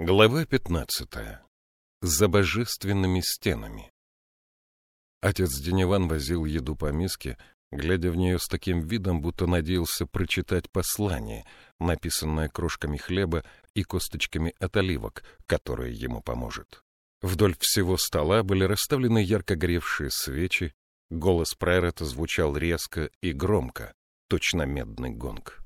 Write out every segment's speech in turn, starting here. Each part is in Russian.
Глава 15. За божественными стенами. Отец Деневан возил еду по миске, глядя в нее с таким видом, будто надеялся прочитать послание, написанное крошками хлеба и косточками от оливок, которое ему поможет. Вдоль всего стола были расставлены ярко горевшие свечи, голос Прайрета звучал резко и громко, точно медный гонг.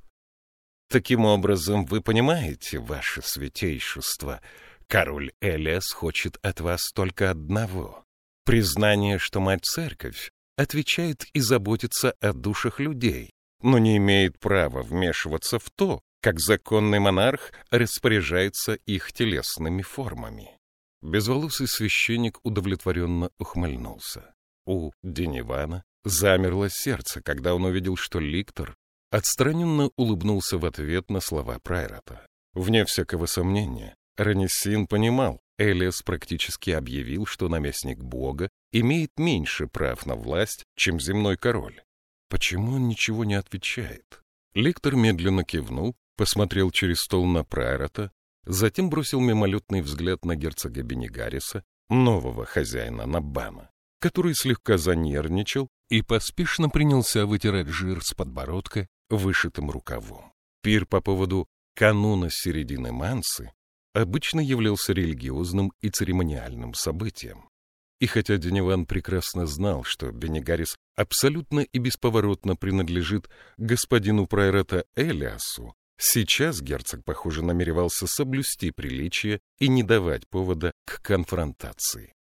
Таким образом, вы понимаете, ваше святейшество, король Элиас хочет от вас только одного — признание, что мать-церковь отвечает и заботится о душах людей, но не имеет права вмешиваться в то, как законный монарх распоряжается их телесными формами. Безволосый священник удовлетворенно ухмыльнулся. У Денивана замерло сердце, когда он увидел, что ликтор Отстраненно улыбнулся в ответ на слова Прайрата. Вне всякого сомнения, Ранисин понимал, Элиас практически объявил, что наместник бога имеет меньше прав на власть, чем земной король. Почему он ничего не отвечает? Лектор медленно кивнул, посмотрел через стол на Прайрата, затем бросил мимолетный взгляд на герцога Бенегариса, нового хозяина Набана, который слегка занервничал и поспешно принялся вытирать жир с подбородка вышитым рукавом. Пир по поводу кануна середины Мансы обычно являлся религиозным и церемониальным событием. И хотя Деневан прекрасно знал, что Бенегарис абсолютно и бесповоротно принадлежит господину Прайрата Элиасу, сейчас герцог, похоже, намеревался соблюсти приличие и не давать повода к конфронтации.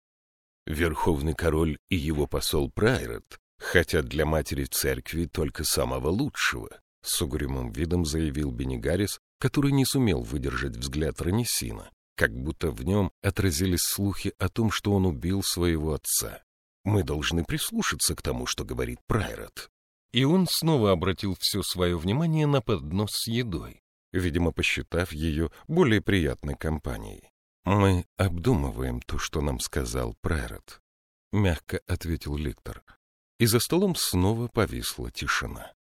Верховный король и его посол Прайрат хотят для матери церкви только самого лучшего, — с угрюмым видом заявил Бенегарис, который не сумел выдержать взгляд Ранисина, как будто в нем отразились слухи о том, что он убил своего отца. Мы должны прислушаться к тому, что говорит Прайрат. И он снова обратил все свое внимание на поднос с едой, видимо, посчитав ее более приятной компанией. «Мы обдумываем то, что нам сказал Прайрат», — мягко ответил Ликтор и за столом снова повисла тишина.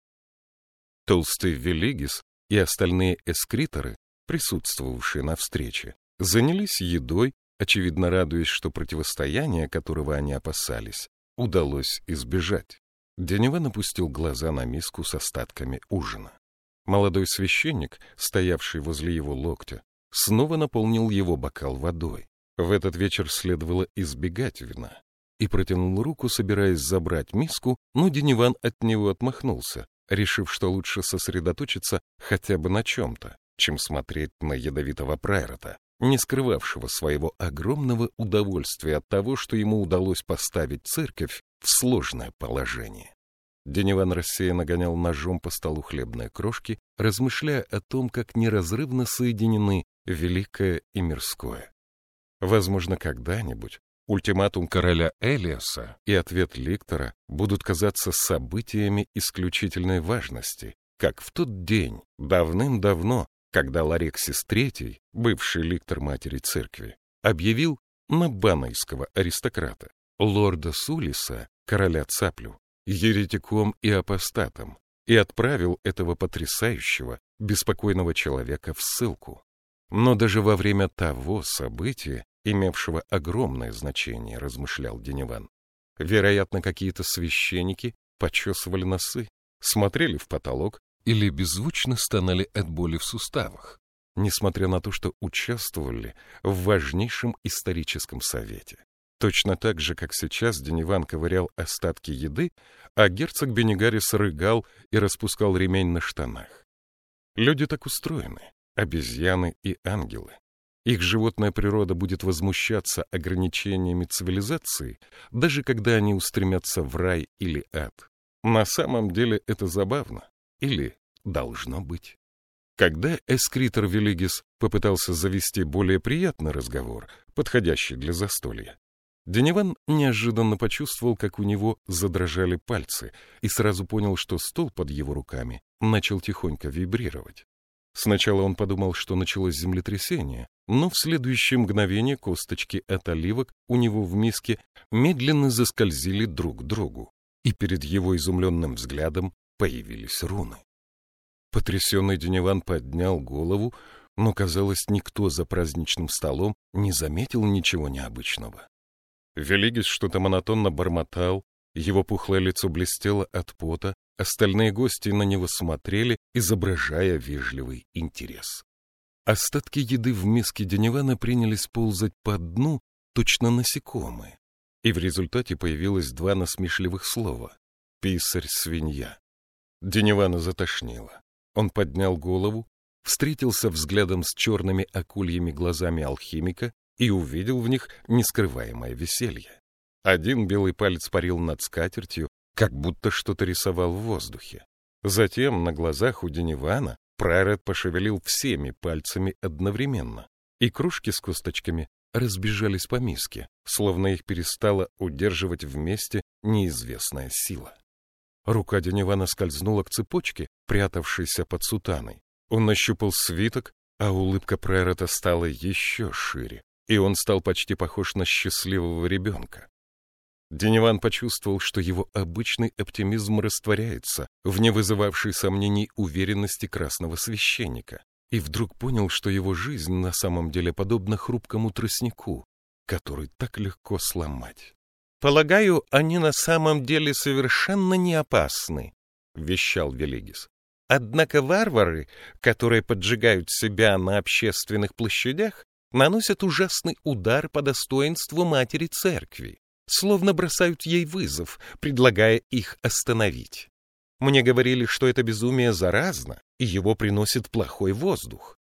Толстый Велигис и остальные эскриторы, присутствовавшие на встрече, занялись едой, очевидно радуясь, что противостояние, которого они опасались, удалось избежать. Денева напустил глаза на миску с остатками ужина. Молодой священник, стоявший возле его локтя, снова наполнил его бокал водой. В этот вечер следовало избегать вина и протянул руку, собираясь забрать миску, но Дениван от него отмахнулся, решив, что лучше сосредоточиться хотя бы на чем-то, чем смотреть на ядовитого прайрота, не скрывавшего своего огромного удовольствия от того, что ему удалось поставить церковь в сложное положение. Дениван рассеянно гонял ножом по столу хлебные крошки, размышляя о том, как неразрывно соединены великое и мирское. Возможно, когда-нибудь Ультиматум короля Элиаса и ответ Ликтора будут казаться событиями исключительной важности, как в тот день, давным-давно, когда Ларексис III, бывший ликтор матери церкви, объявил набанойского аристократа, лорда Сулиса, короля Цаплю, еретиком и апостатом, и отправил этого потрясающего, беспокойного человека в ссылку. Но даже во время того события имевшего огромное значение, размышлял Деневан. Вероятно, какие-то священники почесывали носы, смотрели в потолок или беззвучно стонали от боли в суставах, несмотря на то, что участвовали в важнейшем историческом совете. Точно так же, как сейчас Дениван ковырял остатки еды, а герцог Бенегарис рыгал и распускал ремень на штанах. Люди так устроены, обезьяны и ангелы. Их животная природа будет возмущаться ограничениями цивилизации, даже когда они устремятся в рай или ад. На самом деле это забавно. Или должно быть. Когда эскритор Велигис попытался завести более приятный разговор, подходящий для застолья, Деневан неожиданно почувствовал, как у него задрожали пальцы, и сразу понял, что стол под его руками начал тихонько вибрировать. Сначала он подумал, что началось землетрясение, но в следующее мгновение косточки от оливок у него в миске медленно заскользили друг к другу, и перед его изумленным взглядом появились руны. Потрясенный Деневан поднял голову, но, казалось, никто за праздничным столом не заметил ничего необычного. Велигис что-то монотонно бормотал, его пухлое лицо блестело от пота, остальные гости на него смотрели, изображая вежливый интерес. Остатки еды в миске Деневана принялись ползать по дну, точно насекомые, и в результате появилось два насмешливых слова — «писарь-свинья». Деневана затошнило. Он поднял голову, встретился взглядом с черными акульями глазами алхимика и увидел в них нескрываемое веселье. Один белый палец парил над скатертью, как будто что-то рисовал в воздухе. Затем на глазах у Денивана Прайрет пошевелил всеми пальцами одновременно, и кружки с косточками разбежались по миске, словно их перестала удерживать вместе неизвестная сила. Рука Денивана скользнула к цепочке, прятавшейся под сутаной. Он нащупал свиток, а улыбка Прайрета стала еще шире, и он стал почти похож на счастливого ребенка. Деневан почувствовал, что его обычный оптимизм растворяется в невызывавшей сомнений уверенности красного священника, и вдруг понял, что его жизнь на самом деле подобна хрупкому тростнику, который так легко сломать. «Полагаю, они на самом деле совершенно не опасны», — вещал Велигис. «Однако варвары, которые поджигают себя на общественных площадях, наносят ужасный удар по достоинству матери церкви словно бросают ей вызов, предлагая их остановить. Мне говорили, что это безумие заразно, и его приносит плохой воздух.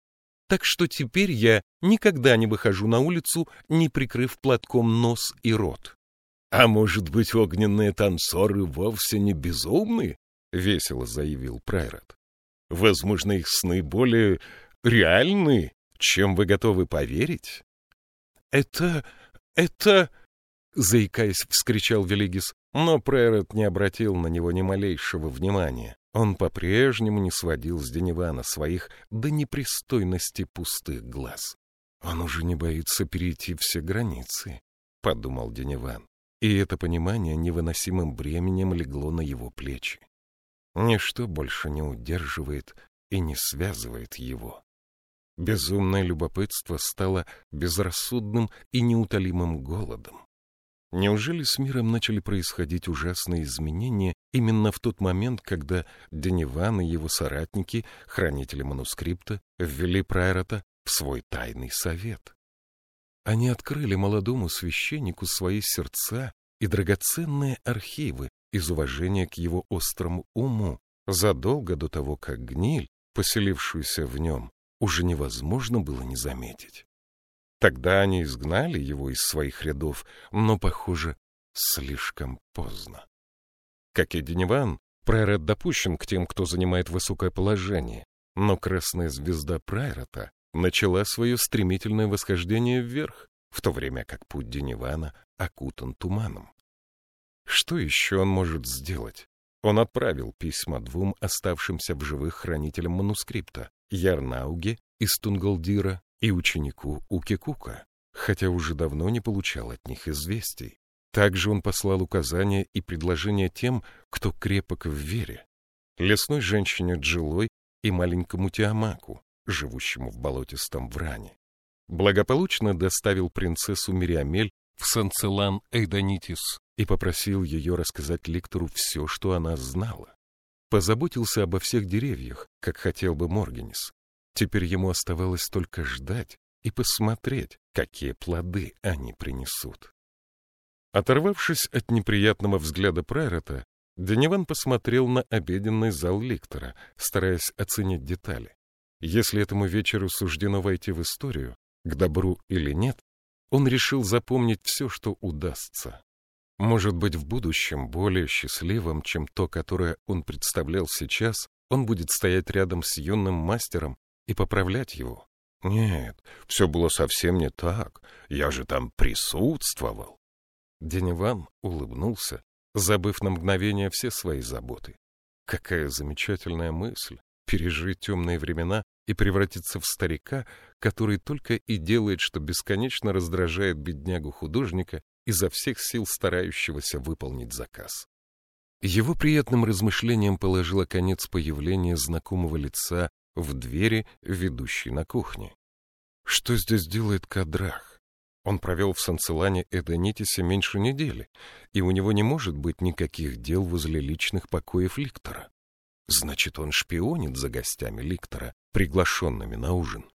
Так что теперь я никогда не выхожу на улицу, не прикрыв платком нос и рот. — А может быть, огненные танцоры вовсе не безумны? — весело заявил Прайрат. — Возможно, их сны более реальны, чем вы готовы поверить? — Это... это заикаясь, вскричал Велигис, но Пререт не обратил на него ни малейшего внимания. Он по-прежнему не сводил с Денивана своих до непристойности пустых глаз. «Он уже не боится перейти все границы», — подумал Дениван, и это понимание невыносимым бременем легло на его плечи. Ничто больше не удерживает и не связывает его. Безумное любопытство стало безрассудным и неутолимым голодом. Неужели с миром начали происходить ужасные изменения именно в тот момент, когда Дениван и его соратники, хранители манускрипта, ввели Прайрота в свой тайный совет? Они открыли молодому священнику свои сердца и драгоценные архивы из уважения к его острому уму, задолго до того, как гниль, поселившуюся в нем, уже невозможно было не заметить. Тогда они изгнали его из своих рядов, но, похоже, слишком поздно. Как и Дениван, Прайрат допущен к тем, кто занимает высокое положение, но красная звезда Прайрата начала свое стремительное восхождение вверх, в то время как путь Денивана окутан туманом. Что еще он может сделать? Он отправил письма двум оставшимся в живых хранителям манускрипта — Ярнауге из Тунгалдира и ученику Укекука, хотя уже давно не получал от них известий. Также он послал указания и предложения тем, кто крепок в вере, лесной женщине Джилой и маленькому Тиамаку, живущему в болотистом Вране. Благополучно доставил принцессу Мириамель в Санцелан Эйдонитис и попросил ее рассказать лектору все, что она знала. Позаботился обо всех деревьях, как хотел бы Моргенис, Теперь ему оставалось только ждать и посмотреть, какие плоды они принесут. Оторвавшись от неприятного взгляда Прайрета, Деневан посмотрел на обеденный зал ликтора, стараясь оценить детали. Если этому вечеру суждено войти в историю, к добру или нет, он решил запомнить все, что удастся. Может быть, в будущем, более счастливым, чем то, которое он представлял сейчас, он будет стоять рядом с юным мастером и поправлять его. Нет, все было совсем не так. Я же там присутствовал. Деневан улыбнулся, забыв на мгновение все свои заботы. Какая замечательная мысль — пережить темные времена и превратиться в старика, который только и делает, что бесконечно раздражает беднягу-художника, изо всех сил старающегося выполнить заказ. Его приятным размышлениям положило конец появление знакомого лица в двери, ведущей на кухне. Что здесь делает Кадрах? Он провел в Санцелане Эдонитисе меньше недели, и у него не может быть никаких дел возле личных покоев Ликтора. Значит, он шпионит за гостями Ликтора, приглашенными на ужин.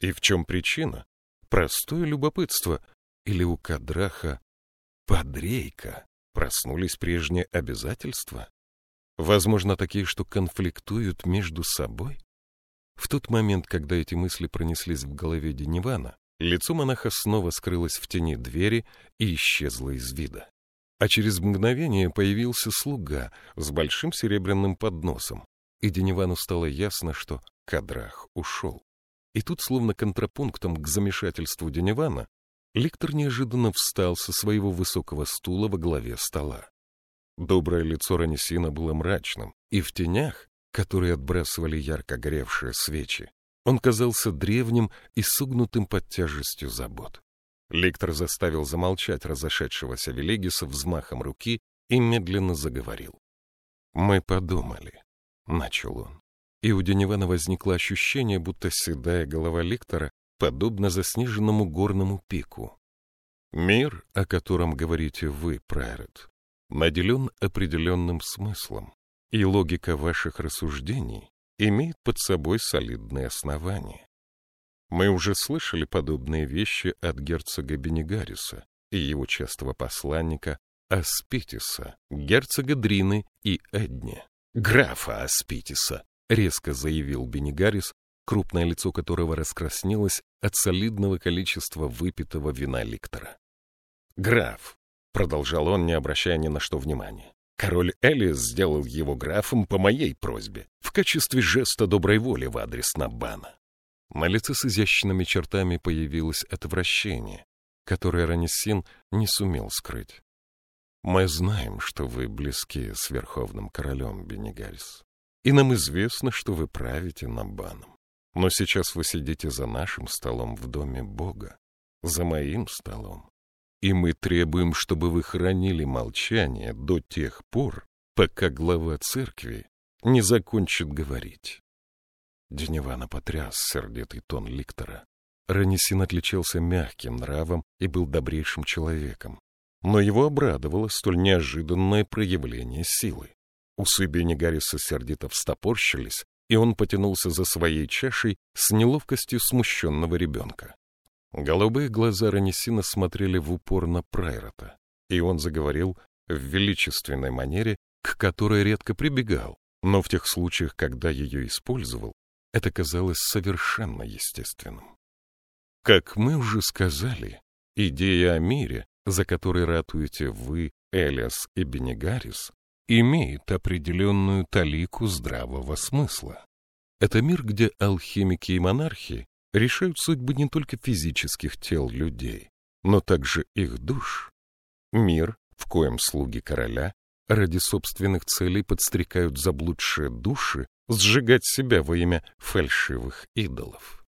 И в чем причина? Простое любопытство. Или у Кадраха подрейка? Проснулись прежние обязательства? Возможно, такие, что конфликтуют между собой? В тот момент, когда эти мысли пронеслись в голове Денивана, лицо монаха снова скрылось в тени двери и исчезло из вида. А через мгновение появился слуга с большим серебряным подносом, и Денивану стало ясно, что Кадрах ушел. И тут, словно контрапунктом к замешательству Денивана, лектор неожиданно встал со своего высокого стула во главе стола. Доброе лицо Ранисина было мрачным, и в тенях, которые отбрасывали ярко горевшие свечи, он казался древним и согнутым под тяжестью забот. Ликтор заставил замолчать разошедшегося Велигиса взмахом руки и медленно заговорил. «Мы подумали», — начал он. И у Денивана возникло ощущение, будто седая голова Ликтора подобна заснеженному горному пику. «Мир, о котором говорите вы, Прайрет, наделен определенным смыслом, и логика ваших рассуждений имеет под собой солидные основания. Мы уже слышали подобные вещи от герцога Бенегариса и его частого посланника Аспитиса, герцога Дрины и Эдни. «Графа Аспитиса», — резко заявил Бенегарис, крупное лицо которого раскраснелось от солидного количества выпитого вина ликтора. «Граф, продолжал он, не обращая ни на что внимания. Король Элис сделал его графом по моей просьбе, в качестве жеста доброй воли в адрес Набана. На лице с изящными чертами появилось отвращение, которое Ранисин не сумел скрыть. «Мы знаем, что вы близки с Верховным Королем, Бенегарис, и нам известно, что вы правите Набаном. Но сейчас вы сидите за нашим столом в доме Бога, за моим столом, и мы требуем, чтобы вы хранили молчание до тех пор, пока глава церкви не закончит говорить. Деневана потряс сердитый тон ликтора. Ранисин отличался мягким нравом и был добрейшим человеком. Но его обрадовало столь неожиданное проявление силы. Усы Бенегариса сердито встопорщились, и он потянулся за своей чашей с неловкостью смущенного ребенка. Голубые глаза Ранисина смотрели в упор на Прайрота, и он заговорил в величественной манере, к которой редко прибегал, но в тех случаях, когда ее использовал, это казалось совершенно естественным. Как мы уже сказали, идея о мире, за который ратуете вы, Элиас и Бенегарис, имеет определенную талику здравого смысла. Это мир, где алхимики и монархи решают судьбы не только физических тел людей, но также их душ. Мир, в коем слуги короля ради собственных целей подстрекают заблудшие души сжигать себя во имя фальшивых идолов.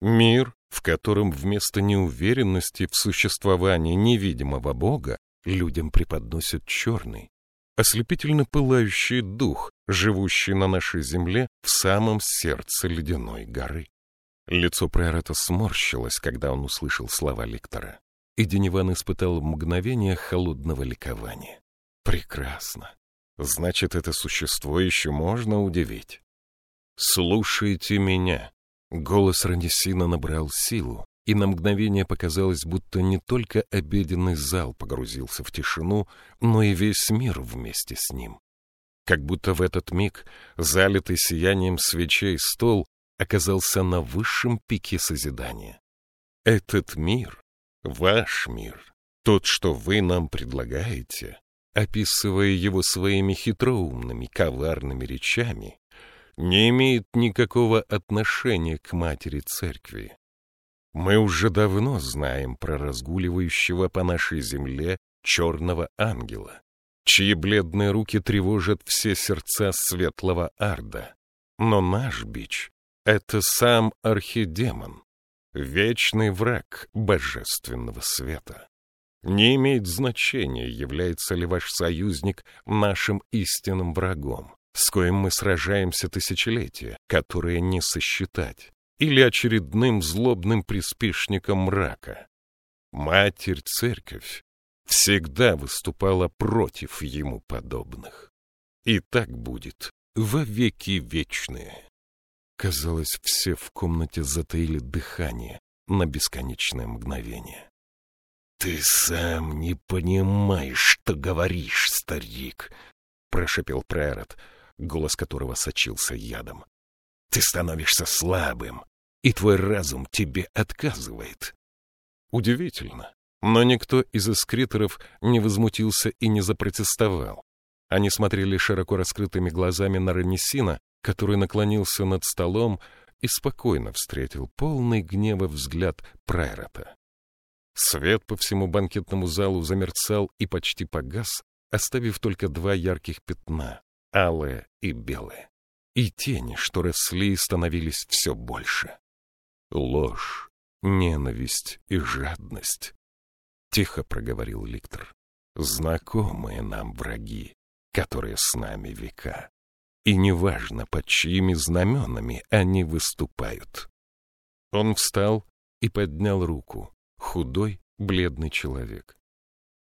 Мир, в котором вместо неуверенности в существовании невидимого Бога людям преподносят черный, ослепительно пылающий дух, живущий на нашей земле в самом сердце ледяной горы. Лицо Прайрата сморщилось, когда он услышал слова лектора, и Дениван испытал мгновение холодного ликования. Прекрасно. Значит, это существо еще можно удивить. «Слушайте меня!» Голос Ранисина набрал силу, и на мгновение показалось, будто не только обеденный зал погрузился в тишину, но и весь мир вместе с ним. Как будто в этот миг, залитый сиянием свечей стол, оказался на высшем пике созидания. Этот мир, ваш мир, тот, что вы нам предлагаете, описывая его своими хитроумными, коварными речами, не имеет никакого отношения к матери церкви. Мы уже давно знаем про разгуливающего по нашей земле черного ангела, чьи бледные руки тревожат все сердца светлого арда. Но наш бич — это сам архидемон, вечный враг божественного света. Не имеет значения, является ли ваш союзник нашим истинным врагом. с коим мы сражаемся тысячелетия, которые не сосчитать, или очередным злобным приспешником мрака. Матерь-церковь всегда выступала против ему подобных. И так будет во веки вечные. Казалось, все в комнате затаили дыхание на бесконечное мгновение. «Ты сам не понимаешь, что говоришь, старик!» — прошепел Прэрот, голос которого сочился ядом. «Ты становишься слабым, и твой разум тебе отказывает». Удивительно, но никто из эскритеров не возмутился и не запротестовал. Они смотрели широко раскрытыми глазами на Ранесина, который наклонился над столом и спокойно встретил полный гнева взгляд Прайрота. Свет по всему банкетному залу замерцал и почти погас, оставив только два ярких пятна — алое и белое. И тени, что росли, становились все больше. Ложь, ненависть и жадность. Тихо проговорил Ликтор. Знакомые нам враги которые с нами века. И неважно, под чьими знаменами они выступают. Он встал и поднял руку, худой, бледный человек.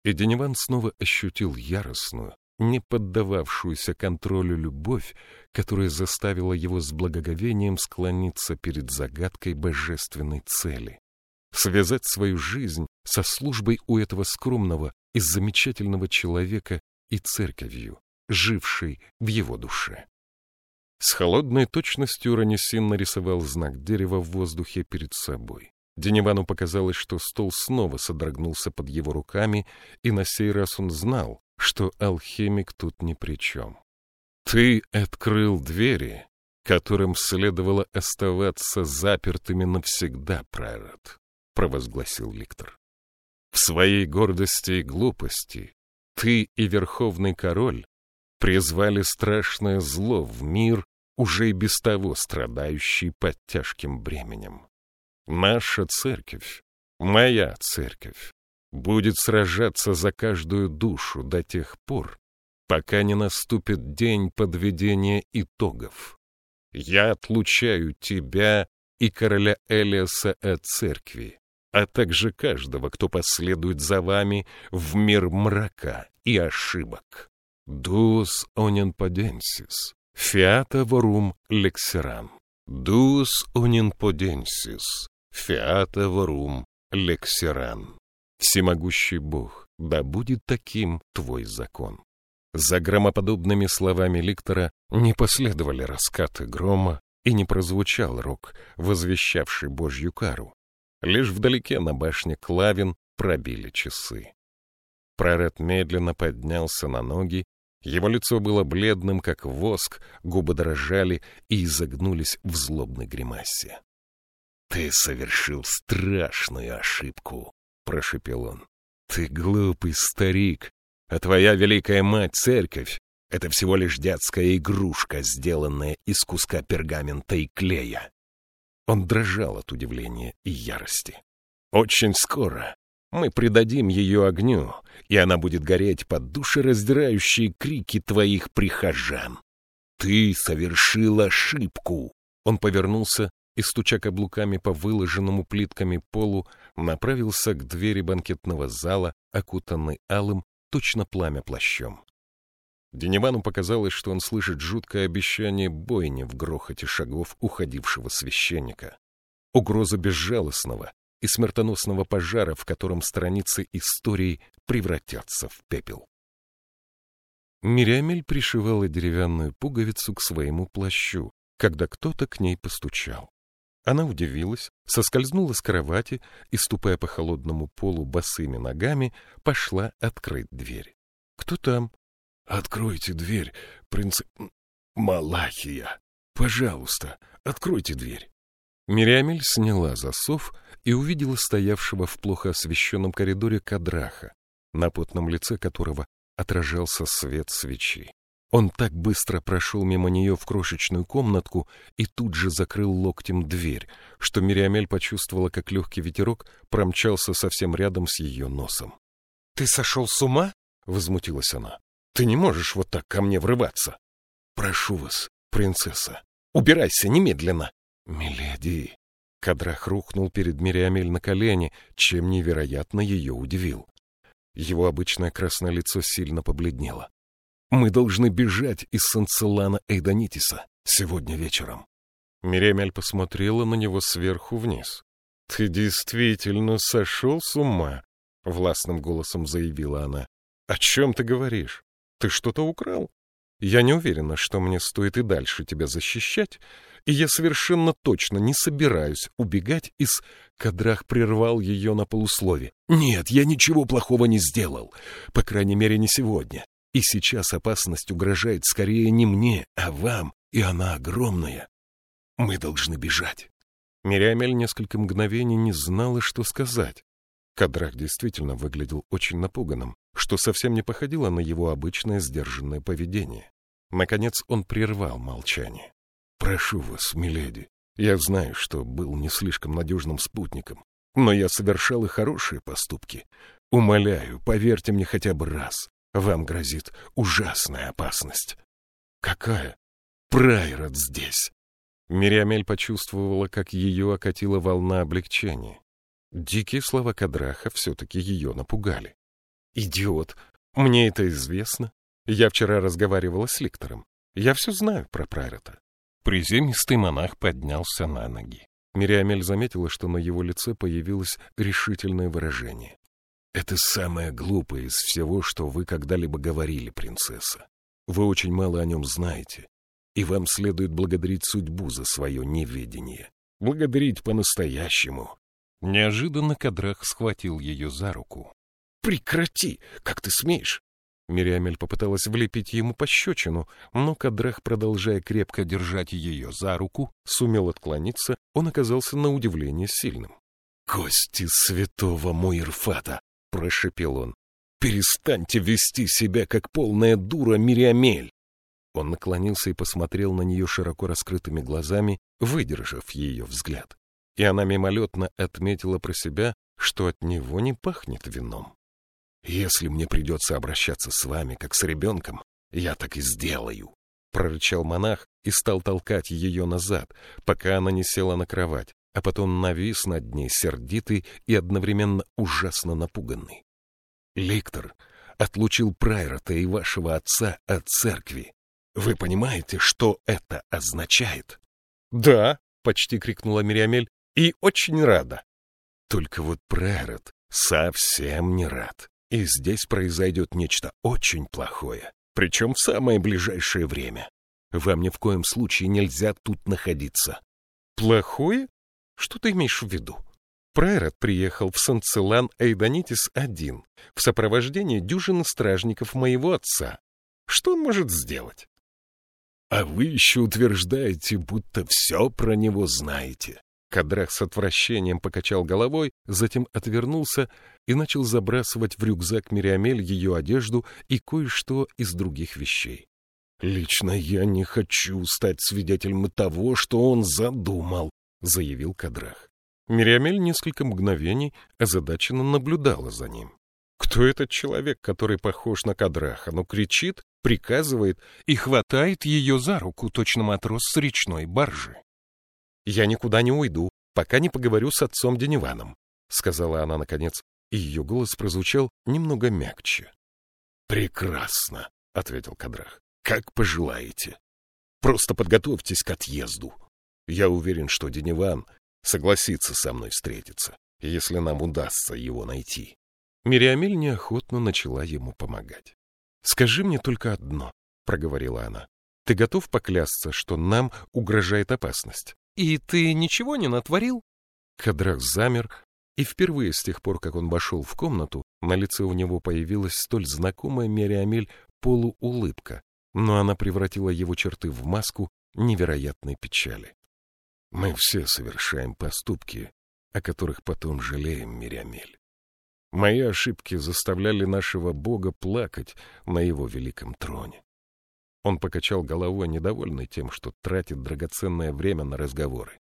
И Деневан снова ощутил яростную, не поддававшуюся контролю любовь, которая заставила его с благоговением склониться перед загадкой божественной цели — связать свою жизнь со службой у этого скромного и замечательного человека и церковью, жившей в его душе. С холодной точностью Ранесин нарисовал знак дерева в воздухе перед собой. Деневану показалось, что стол снова содрогнулся под его руками, и на сей раз он знал, что алхимик тут ни при чем. «Ты открыл двери, которым следовало оставаться запертыми навсегда, Прайрат», — провозгласил Ликтор. «В своей гордости и глупости ты и Верховный Король призвали страшное зло в мир, уже и без того страдающий под тяжким бременем. Наша церковь, моя церковь, будет сражаться за каждую душу до тех пор, пока не наступит день подведения итогов. Я отлучаю тебя и короля Элиаса от церкви, а также каждого, кто последует за вами в мир мрака и ошибок. Duus onenpodensis, fiata vorum lexeran. Duus onenpodensis, fiata vorum lexeran. Всемогущий Бог, да будет таким твой закон. За громоподобными словами ликтора не последовали раскаты грома и не прозвучал рок, возвещавший Божью кару. Лишь вдалеке на башне Клавин пробили часы. Прорет медленно поднялся на ноги, его лицо было бледным, как воск, губы дрожали и изогнулись в злобной гримасе. — Ты совершил страшную ошибку, — прошепел он. — Ты глупый старик, а твоя великая мать, церковь, — это всего лишь детская игрушка, сделанная из куска пергамента и клея. Он дрожал от удивления и ярости. Очень скоро мы предадим ее огню, и она будет гореть под душераздирающие крики твоих прихожан. Ты совершил ошибку. Он повернулся и, стуча каблуками по выложенному плитками полу, направился к двери банкетного зала, окутанный алым, точно пламя плащом. Деневану показалось, что он слышит жуткое обещание бойни в грохоте шагов уходившего священника. Угроза безжалостного и смертоносного пожара, в котором страницы истории превратятся в пепел. Мириамель пришивала деревянную пуговицу к своему плащу, когда кто-то к ней постучал. Она удивилась, соскользнула с кровати и, ступая по холодному полу босыми ногами, пошла открыть дверь. «Кто там?» «Откройте дверь, принц... Малахия! Пожалуйста, откройте дверь!» Мириамель сняла засов и увидела стоявшего в плохо освещенном коридоре кадраха, на потном лице которого отражался свет свечи. Он так быстро прошел мимо нее в крошечную комнатку и тут же закрыл локтем дверь, что Мириамель почувствовала, как легкий ветерок промчался совсем рядом с ее носом. — Ты сошел с ума? — возмутилась она. Ты не можешь вот так ко мне врываться. Прошу вас, принцесса, убирайся немедленно. Миледи. Кадрах рухнул перед Мириамель на колени, чем невероятно ее удивил. Его обычное красное лицо сильно побледнело. Мы должны бежать из Санцелана Эйдонитиса сегодня вечером. Мириамель посмотрела на него сверху вниз. — Ты действительно сошел с ума? — властным голосом заявила она. — О чем ты говоришь? Ты что-то украл? Я не уверена, что мне стоит и дальше тебя защищать, и я совершенно точно не собираюсь убегать из... Кадрах прервал ее на полуслове. «Нет, я ничего плохого не сделал. По крайней мере, не сегодня. И сейчас опасность угрожает скорее не мне, а вам, и она огромная. Мы должны бежать». Мириамель несколько мгновений не знала, что сказать. Кадрах действительно выглядел очень напуганным, что совсем не походило на его обычное сдержанное поведение. Наконец он прервал молчание. Прошу вас, миледи, я знаю, что был не слишком надежным спутником, но я совершал и хорошие поступки. Умоляю, поверьте мне хотя бы раз. Вам грозит ужасная опасность. Какая? Прайрат здесь. Мириамель почувствовала, как ее окатила волна облегчения. Дикие слова Кадраха все-таки ее напугали. «Идиот! Мне это известно. Я вчера разговаривала с Ликтором. Я все знаю про Прайрата. Приземистый монах поднялся на ноги. Мириамель заметила, что на его лице появилось решительное выражение. «Это самое глупое из всего, что вы когда-либо говорили, принцесса. Вы очень мало о нем знаете, и вам следует благодарить судьбу за свое неведение. Благодарить по-настоящему». Неожиданно Кадрах схватил ее за руку. «Прекрати! Как ты смеешь? Мириамель попыталась влепить ему пощечину, но Кадрах, продолжая крепко держать ее за руку, сумел отклониться, он оказался на удивление сильным. — Кости святого Муирфата! — прошепел он. — Перестаньте вести себя, как полная дура Мириамель! Он наклонился и посмотрел на нее широко раскрытыми глазами, выдержав ее взгляд. И она мимолетно отметила про себя, что от него не пахнет вином. «Если мне придется обращаться с вами, как с ребенком, я так и сделаю», — прорычал монах и стал толкать ее назад, пока она не села на кровать, а потом навис над ней сердитый и одновременно ужасно напуганный. «Ликтор отлучил Прайрота и вашего отца от церкви. Вы понимаете, что это означает?» «Да», — почти крикнула Мириамель, — «и очень рада». Только вот Прайрот совсем не рад. И здесь произойдет нечто очень плохое, причем в самое ближайшее время. Вам ни в коем случае нельзя тут находиться. Плохое? Что ты имеешь в виду? Прайрат приехал в Санцелан Эйдонитис один, в сопровождении дюжины стражников моего отца. Что он может сделать? А вы еще утверждаете, будто все про него знаете. Кадрах с отвращением покачал головой, затем отвернулся и начал забрасывать в рюкзак Мириамель ее одежду и кое-что из других вещей. «Лично я не хочу стать свидетелем того, что он задумал», — заявил Кадрах. Мириамель несколько мгновений озадаченно наблюдала за ним. Кто этот человек, который похож на Кадраха, но кричит, приказывает и хватает ее за руку, точно матрос с речной баржи? «Я никуда не уйду, пока не поговорю с отцом Дениваном», — сказала она наконец, и ее голос прозвучал немного мягче. «Прекрасно», — ответил Кадрах. «Как пожелаете. Просто подготовьтесь к отъезду. Я уверен, что Дениван согласится со мной встретиться, если нам удастся его найти». Мириамель неохотно начала ему помогать. «Скажи мне только одно», — проговорила она. «Ты готов поклясться, что нам угрожает опасность?» «И ты ничего не натворил?» Кадрах замер, и впервые с тех пор, как он вошел в комнату, на лице у него появилась столь знакомая Мериамель полуулыбка, но она превратила его черты в маску невероятной печали. «Мы все совершаем поступки, о которых потом жалеем, Мириамель. Мои ошибки заставляли нашего Бога плакать на его великом троне. Он покачал головой, недовольный тем, что тратит драгоценное время на разговоры.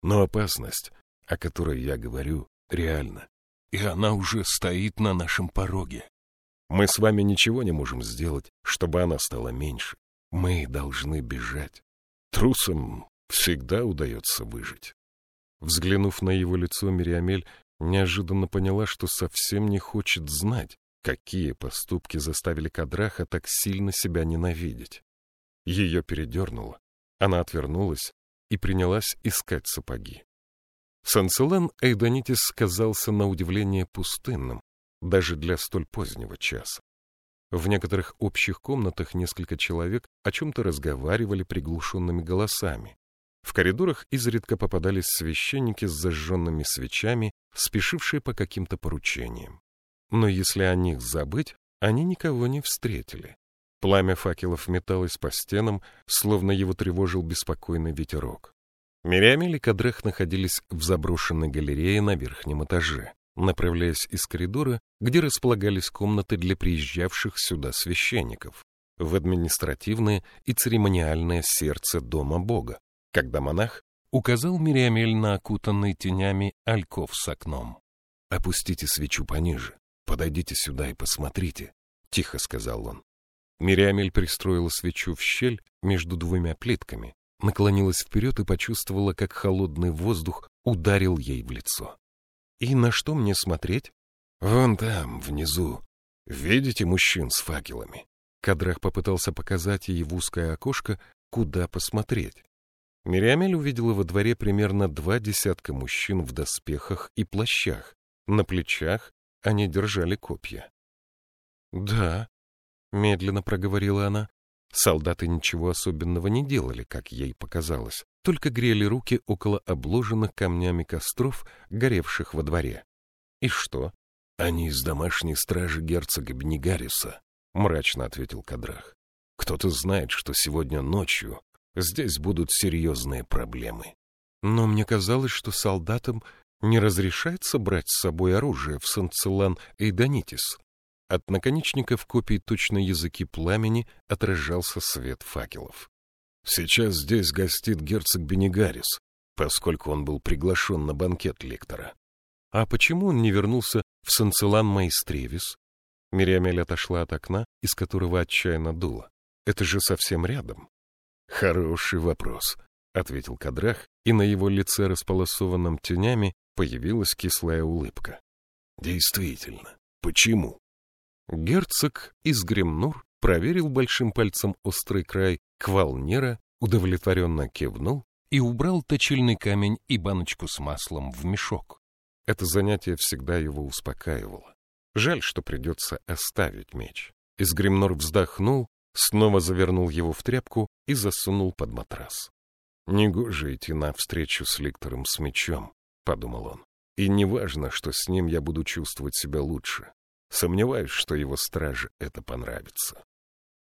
Но опасность, о которой я говорю, реальна. И она уже стоит на нашем пороге. Мы с вами ничего не можем сделать, чтобы она стала меньше. Мы должны бежать. Трусам всегда удается выжить. Взглянув на его лицо, Мириамель неожиданно поняла, что совсем не хочет знать, какие поступки заставили Кадраха так сильно себя ненавидеть. Ее передернуло, она отвернулась и принялась искать сапоги. Санцелан Эйдонитис казался на удивление пустынным, даже для столь позднего часа. В некоторых общих комнатах несколько человек о чем-то разговаривали приглушенными голосами. В коридорах изредка попадались священники с зажженными свечами, спешившие по каким-то поручениям. Но если о них забыть, они никого не встретили. Пламя факелов металось по стенам, словно его тревожил беспокойный ветерок. Мириамель и Кадрех находились в заброшенной галерее на верхнем этаже, направляясь из коридора, где располагались комнаты для приезжавших сюда священников, в административное и церемониальное сердце Дома Бога, когда монах указал Мириамель на окутанный тенями альков с окном. «Опустите свечу пониже, подойдите сюда и посмотрите», — тихо сказал он. Мириамель пристроила свечу в щель между двумя плитками, наклонилась вперед и почувствовала, как холодный воздух ударил ей в лицо. «И на что мне смотреть?» «Вон там, внизу. Видите мужчин с факелами?» Кадрах попытался показать ей в узкое окошко, куда посмотреть. Мириамель увидела во дворе примерно два десятка мужчин в доспехах и плащах. На плечах они держали копья. «Да», — медленно проговорила она, — солдаты ничего особенного не делали, как ей показалось, только грели руки около обложенных камнями костров, горевших во дворе. «И что?» «Они из домашней стражи герцога Бенегариса», — мрачно ответил Кадрах. «Кто-то знает, что сегодня ночью здесь будут серьезные проблемы. Но мне казалось, что солдатам не разрешается брать с собой оружие в Санцелан Эйдонитис. От наконечников копий точно языки пламени отражался свет факелов. Сейчас здесь гостит герцог Бенегарис, поскольку он был приглашен на банкет лектора. А почему он не вернулся в Санцелан Майстревис? Мириамель отошла от окна, из которого отчаянно дуло. Это же совсем рядом. Хороший вопрос, ответил Кадрах, и на его лице, располосованном тенями, появилась кислая улыбка. Действительно, почему? Герцог из Гремнур проверил большим пальцем острый край квалнера, удовлетворенно кивнул и убрал точильный камень и баночку с маслом в мешок. Это занятие всегда его успокаивало. Жаль, что придется оставить меч. Изгремнор вздохнул снова завернул его в тряпку и засунул под матрас. «Негоже идти навстречу с Ликтором с мечом», — подумал он. «И неважно, что с ним я буду чувствовать себя лучше. Сомневаюсь, что его страже это понравится».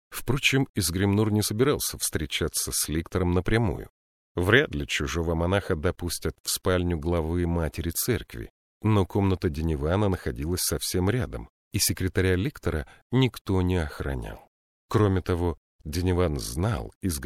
Впрочем, Изгримнур не собирался встречаться с Ликтором напрямую. Вряд ли чужого монаха допустят в спальню главы матери церкви, но комната Денивана находилась совсем рядом, и секретаря Ликтора никто не охранял. Кроме того, Деневан знал из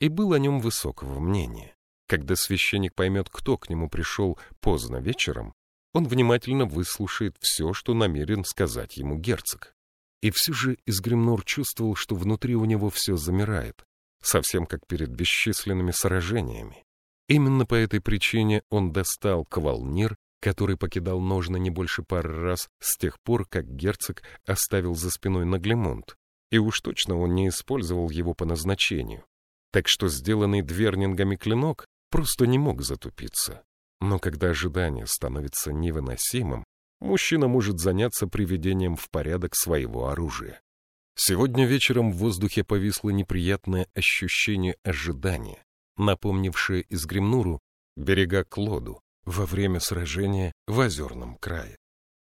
и был о нем высокого мнения. Когда священник поймет, кто к нему пришел поздно вечером, он внимательно выслушает все, что намерен сказать ему герцог. И все же Изгримнур чувствовал, что внутри у него все замирает, совсем как перед бесчисленными сражениями. Именно по этой причине он достал квалнир, который покидал ножны не больше пары раз с тех пор, как герцог оставил за спиной Наглемонт, и уж точно он не использовал его по назначению. Так что сделанный двернингами клинок просто не мог затупиться. Но когда ожидание становится невыносимым, мужчина может заняться приведением в порядок своего оружия. Сегодня вечером в воздухе повисло неприятное ощущение ожидания, напомнившее из Гремнуру берега Клоду во время сражения в озерном крае.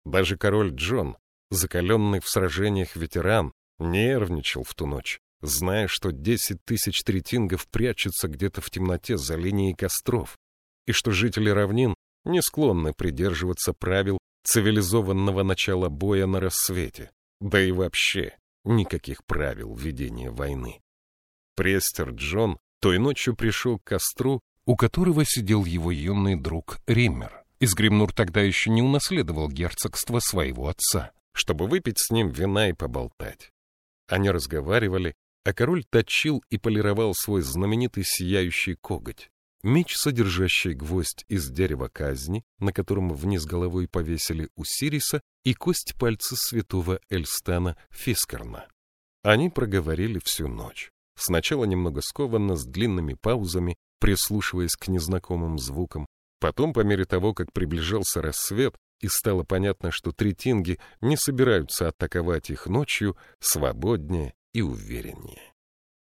Даже король Джон, закаленный в сражениях ветеран, Нервничал в ту ночь, зная, что десять тысяч третингов прячутся где-то в темноте за линией костров, и что жители равнин не склонны придерживаться правил цивилизованного начала боя на рассвете, да и вообще никаких правил ведения войны. Престер Джон той ночью пришел к костру, у которого сидел его юный друг Риммер. Изгримнур тогда еще не унаследовал герцогство своего отца, чтобы выпить с ним вина и поболтать. Они разговаривали, а король точил и полировал свой знаменитый сияющий коготь. Меч, содержащий гвоздь из дерева казни, на котором вниз головой повесили у Сириса, и кость пальца святого Эльстана Фискарна. Они проговорили всю ночь. Сначала немного скованно, с длинными паузами, прислушиваясь к незнакомым звукам. Потом, по мере того, как приближался рассвет, и стало понятно, что третинги не собираются атаковать их ночью свободнее и увереннее.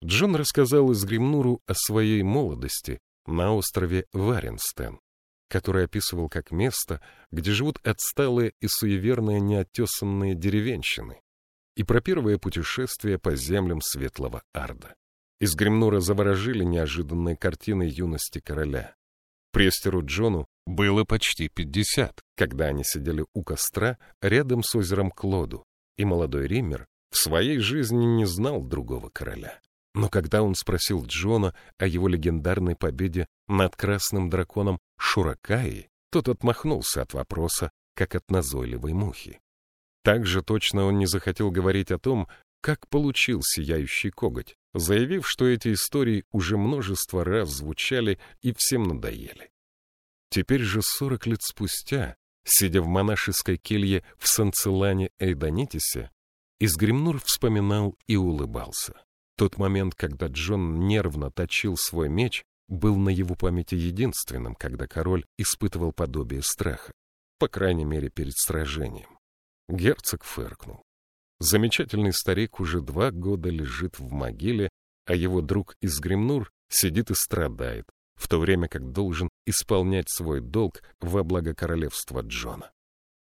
Джон рассказал Изгримнуру о своей молодости на острове Варенстен, который описывал как место, где живут отсталые и суеверные неотесанные деревенщины, и про первое путешествие по землям Светлого Арда. Из Гримнура заворожили неожиданные картины юности короля. Престеру Джону было почти пятьдесят, когда они сидели у костра рядом с озером Клоду, и молодой Риммер в своей жизни не знал другого короля. Но когда он спросил Джона о его легендарной победе над красным драконом Шуракаи, тот отмахнулся от вопроса, как от назойливой мухи. Также точно он не захотел говорить о том, как получил сияющий коготь, заявив, что эти истории уже множество раз звучали и всем надоели. Теперь же сорок лет спустя, сидя в монашеской келье в Санцелане Эйдонитисе, Изгримнур вспоминал и улыбался. Тот момент, когда Джон нервно точил свой меч, был на его памяти единственным, когда король испытывал подобие страха, по крайней мере перед сражением. Герцог фыркнул. Замечательный старик уже два года лежит в могиле, а его друг из Гремнур сидит и страдает, в то время как должен исполнять свой долг во благо королевства Джона.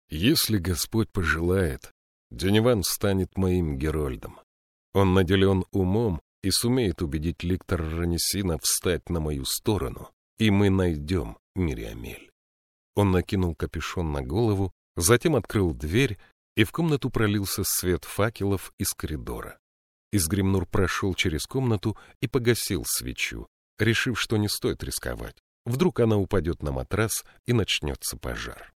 Если Господь пожелает, Деневан станет моим Герольдом. Он наделен умом и сумеет убедить Ликтор Ранесина встать на мою сторону, и мы найдем Мириамель. Он накинул капюшон на голову, затем открыл дверь и в комнату пролился свет факелов из коридора. Изгримнур прошел через комнату и погасил свечу, решив, что не стоит рисковать. Вдруг она упадет на матрас и начнется пожар.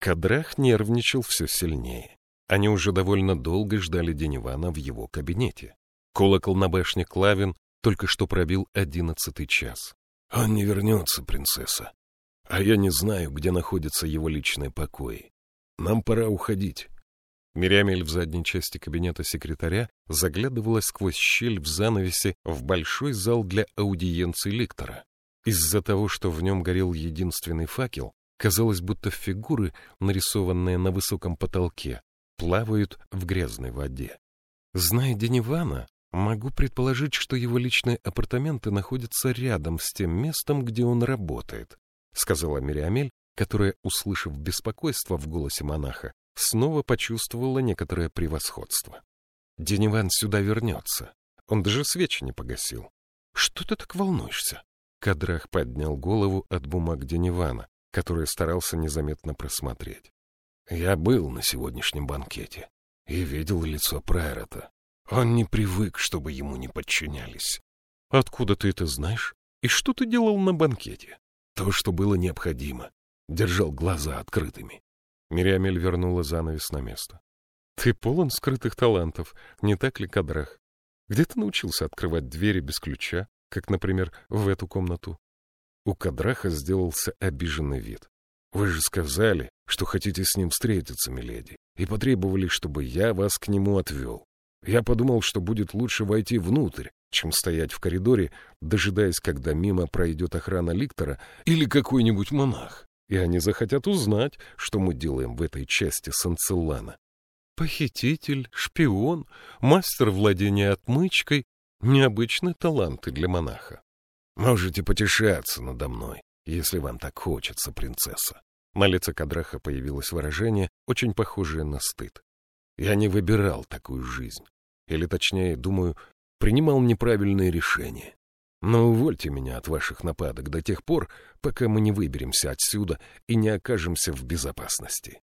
Кадрах нервничал все сильнее. Они уже довольно долго ждали Денивана в его кабинете. Колокол на башне Клавин только что пробил одиннадцатый час. «Он не вернется, принцесса. А я не знаю, где находятся его личные покои. Нам пора уходить. Мириамель в задней части кабинета секретаря заглядывала сквозь щель в занавесе в большой зал для аудиенции лектора. Из-за того, что в нем горел единственный факел, казалось, будто фигуры, нарисованные на высоком потолке, плавают в грязной воде. Зная Денивана, могу предположить, что его личные апартаменты находятся рядом с тем местом, где он работает, сказала Мириамель, которая, услышав беспокойство в голосе монаха, снова почувствовала некоторое превосходство. Дениван сюда вернется. Он даже свечи не погасил. Что ты так волнуешься? Кадрах поднял голову от бумаг Денивана, который старался незаметно просмотреть. Я был на сегодняшнем банкете и видел лицо Прайрота. Он не привык, чтобы ему не подчинялись. Откуда ты это знаешь? И что ты делал на банкете? То, что было необходимо держал глаза открытыми. Мириамель вернула занавес на место. — Ты полон скрытых талантов, не так ли, Кадрах? Где ты научился открывать двери без ключа, как, например, в эту комнату? У Кадраха сделался обиженный вид. — Вы же сказали, что хотите с ним встретиться, миледи, и потребовали, чтобы я вас к нему отвел. Я подумал, что будет лучше войти внутрь, чем стоять в коридоре, дожидаясь, когда мимо пройдет охрана ликтора или какой-нибудь монах и они захотят узнать, что мы делаем в этой части Санцеллана. Похититель, шпион, мастер владения отмычкой — необычные таланты для монаха. Можете потешаться надо мной, если вам так хочется, принцесса. На лице Кадраха появилось выражение, очень похожее на стыд. Я не выбирал такую жизнь. Или, точнее, думаю, принимал неправильные решения. Но увольте меня от ваших нападок до тех пор, пока мы не выберемся отсюда и не окажемся в безопасности.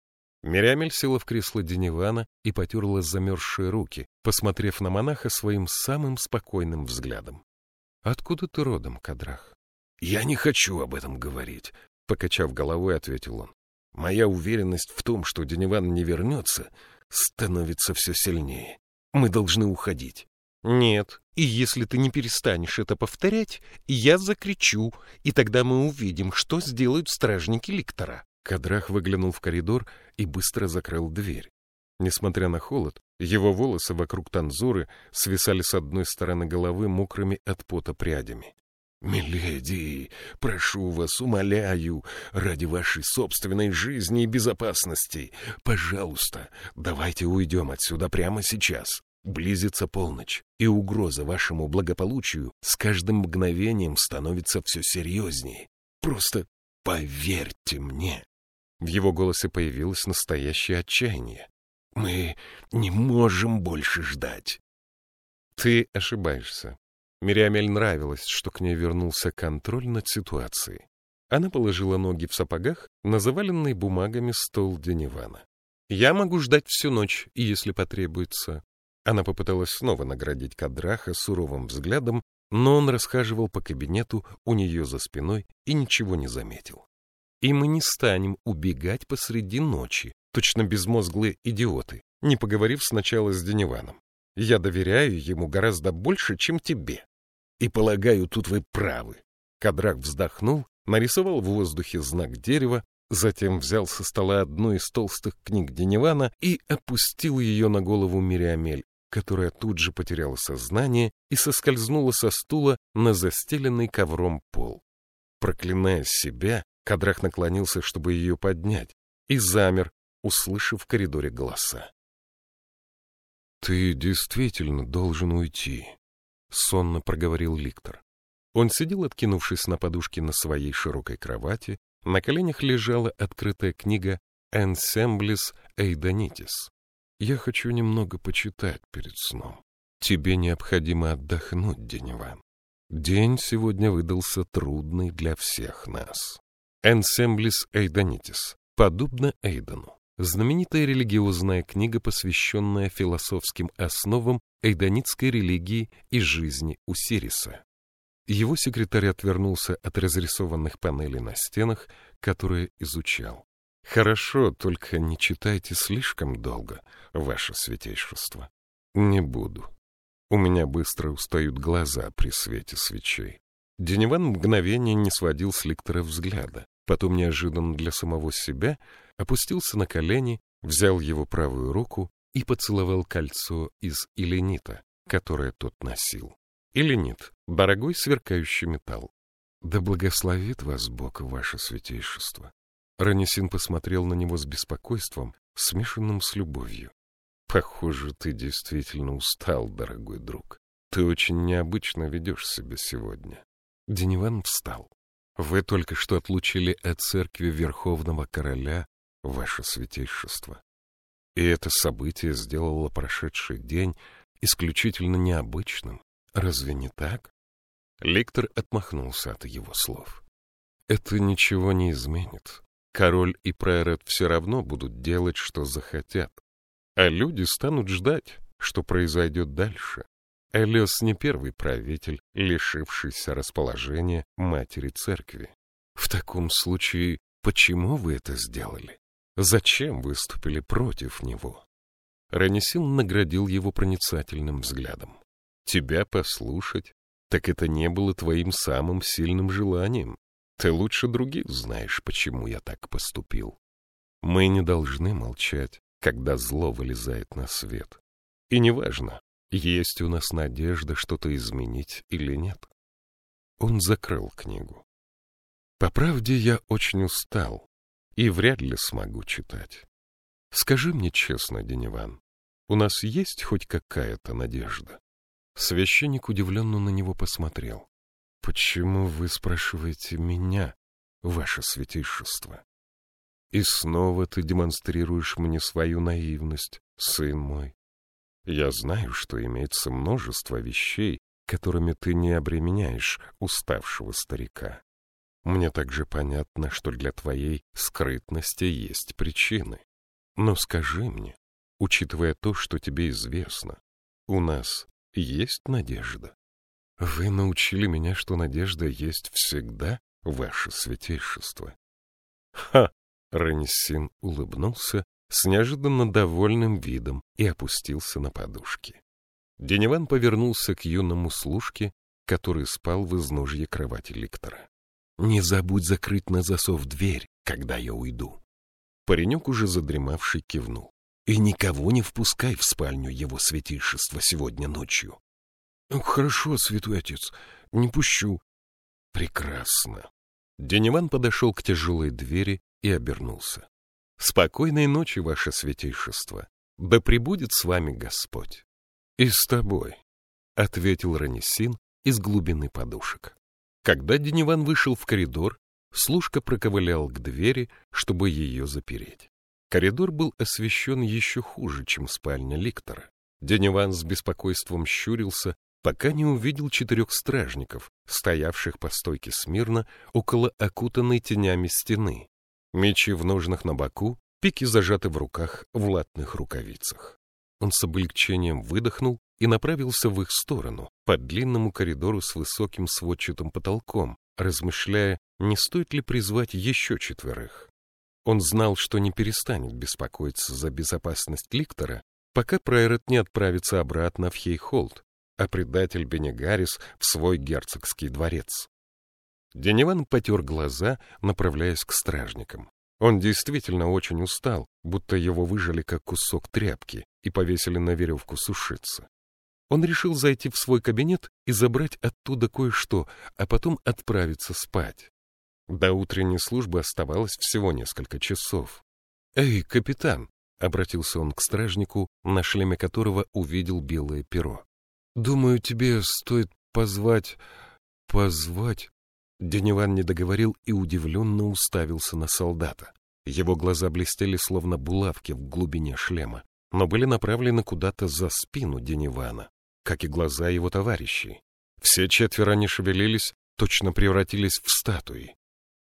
Мирямель села в кресло Денивана и потерла замерзшие руки, посмотрев на монаха своим самым спокойным взглядом. — Откуда ты родом, Кадрах? — Я не хочу об этом говорить, — покачав головой, ответил он. — Моя уверенность в том, что Дениван не вернется, становится все сильнее. Мы должны уходить. Нет, и если ты не перестанешь это повторять, я закричу, и тогда мы увидим, что сделают стражники Ликтора. Кадрах выглянул в коридор и быстро закрыл дверь. Несмотря на холод, его волосы вокруг танзуры свисали с одной стороны головы мокрыми от пота прядями. «Миледи, прошу вас, умоляю, ради вашей собственной жизни и безопасности, пожалуйста, давайте уйдем отсюда прямо сейчас. Близится полночь, и угроза вашему благополучию с каждым мгновением становится все серьезнее. Просто поверьте мне». В его голосе появилось настоящее отчаяние. Мы не можем больше ждать. Ты ошибаешься. Мириамель нравилось, что к ней вернулся контроль над ситуацией. Она положила ноги в сапогах на заваленный бумагами стол Денивана. «Я могу ждать всю ночь, если потребуется». Она попыталась снова наградить Кадраха суровым взглядом, но он расхаживал по кабинету у нее за спиной и ничего не заметил. «И мы не станем убегать посреди ночи, точно безмозглые идиоты, не поговорив сначала с Дениваном. Я доверяю ему гораздо больше, чем тебе. И полагаю, тут вы правы. Кадрак вздохнул, нарисовал в воздухе знак дерева, затем взял со стола одну из толстых книг Денивана и опустил ее на голову Мириамель, которая тут же потеряла сознание и соскользнула со стула на застеленный ковром пол. Проклиная себя, Кадрах наклонился, чтобы ее поднять, и замер, услышав в коридоре голоса. «Ты действительно должен уйти», — сонно проговорил Ликтор. Он сидел, откинувшись на подушке на своей широкой кровати, на коленях лежала открытая книга «Ensembles Эйдонитис». «Я хочу немного почитать перед сном. Тебе необходимо отдохнуть, Деневан. День сегодня выдался трудный для всех нас». «Ensembles Эйдонитис» подобно Эйдену знаменитая религиозная книга, посвященная философским основам эйдонитской религии и жизни Усириса. Его секретарь отвернулся от разрисованных панелей на стенах, которые изучал. «Хорошо, только не читайте слишком долго, ваше святейшество». «Не буду. У меня быстро устают глаза при свете свечей». Деневан мгновение не сводил с ликтора взгляда, потом неожиданно для самого себя опустился на колени, взял его правую руку и поцеловал кольцо из иленита, которое тот носил. Иленит — дорогой сверкающий металл. Да благословит вас Бог, ваше святейшество. Ранисин посмотрел на него с беспокойством, смешанным с любовью. Похоже, ты действительно устал, дорогой друг. Ты очень необычно ведешь себя сегодня. Дениван встал. Вы только что отлучили от церкви Верховного Короля ваше святейшество. И это событие сделало прошедший день исключительно необычным. Разве не так? Лектор отмахнулся от его слов. Это ничего не изменит. Король и прорет все равно будут делать, что захотят. А люди станут ждать, что произойдет дальше. Элиос не первый правитель, лишившийся расположения матери церкви. В таком случае, почему вы это сделали? Зачем выступили против него? Ранисин наградил его проницательным взглядом. Тебя послушать? Так это не было твоим самым сильным желанием. Ты лучше других знаешь, почему я так поступил. Мы не должны молчать, когда зло вылезает на свет. И неважно, есть у нас надежда что-то изменить или нет. Он закрыл книгу. По правде, я очень устал, и вряд ли смогу читать. Скажи мне честно, Дениван, у нас есть хоть какая-то надежда? Священник удивленно на него посмотрел. Почему вы спрашиваете меня, ваше святейшество? И снова ты демонстрируешь мне свою наивность, сын мой. Я знаю, что имеется множество вещей, которыми ты не обременяешь уставшего старика. Мне также понятно, что для твоей скрытности есть причины. Но скажи мне, учитывая то, что тебе известно, у нас есть надежда? Вы научили меня, что надежда есть всегда, ваше святейшество. Ха! Ранисин улыбнулся с неожиданно довольным видом и опустился на подушки. Деневан повернулся к юному служке, который спал в изножье кровати ликтора. «Не забудь закрыть на засов дверь, когда я уйду». Паренек, уже задремавший, кивнул. «И никого не впускай в спальню его святейшества сегодня ночью». «Хорошо, святой отец, не пущу». «Прекрасно». Деневан подошел к тяжелой двери и обернулся. «Спокойной ночи, ваше святейшество. Да пребудет с вами Господь». «И с тобой», — ответил Ранисин из глубины подушек. Когда Дениван вышел в коридор, служка проковылял к двери, чтобы ее запереть. Коридор был освещен еще хуже, чем спальня Ликтора. Дениван с беспокойством щурился, пока не увидел четырех стражников, стоявших по стойке смирно около окутанной тенями стены. Мечи в ножнах на боку, пики зажаты в руках в латных рукавицах. Он с облегчением выдохнул и направился в их сторону, по длинному коридору с высоким сводчатым потолком, размышляя, не стоит ли призвать еще четверых. Он знал, что не перестанет беспокоиться за безопасность Ликтора, пока Прайрет не отправится обратно в Хейхолд, а предатель Бенегарис в свой герцогский дворец. Деневан потер глаза, направляясь к стражникам. Он действительно очень устал, будто его выжили как кусок тряпки и повесили на веревку сушиться. Он решил зайти в свой кабинет и забрать оттуда кое-что, а потом отправиться спать. До утренней службы оставалось всего несколько часов. «Эй, капитан!» — обратился он к стражнику, на шлеме которого увидел белое перо. «Думаю, тебе стоит позвать... позвать...» Деневан не договорил и удивленно уставился на солдата. Его глаза блестели, словно булавки в глубине шлема, но были направлены куда-то за спину Деневана как и глаза его товарищей. Все четверо не шевелились, точно превратились в статуи.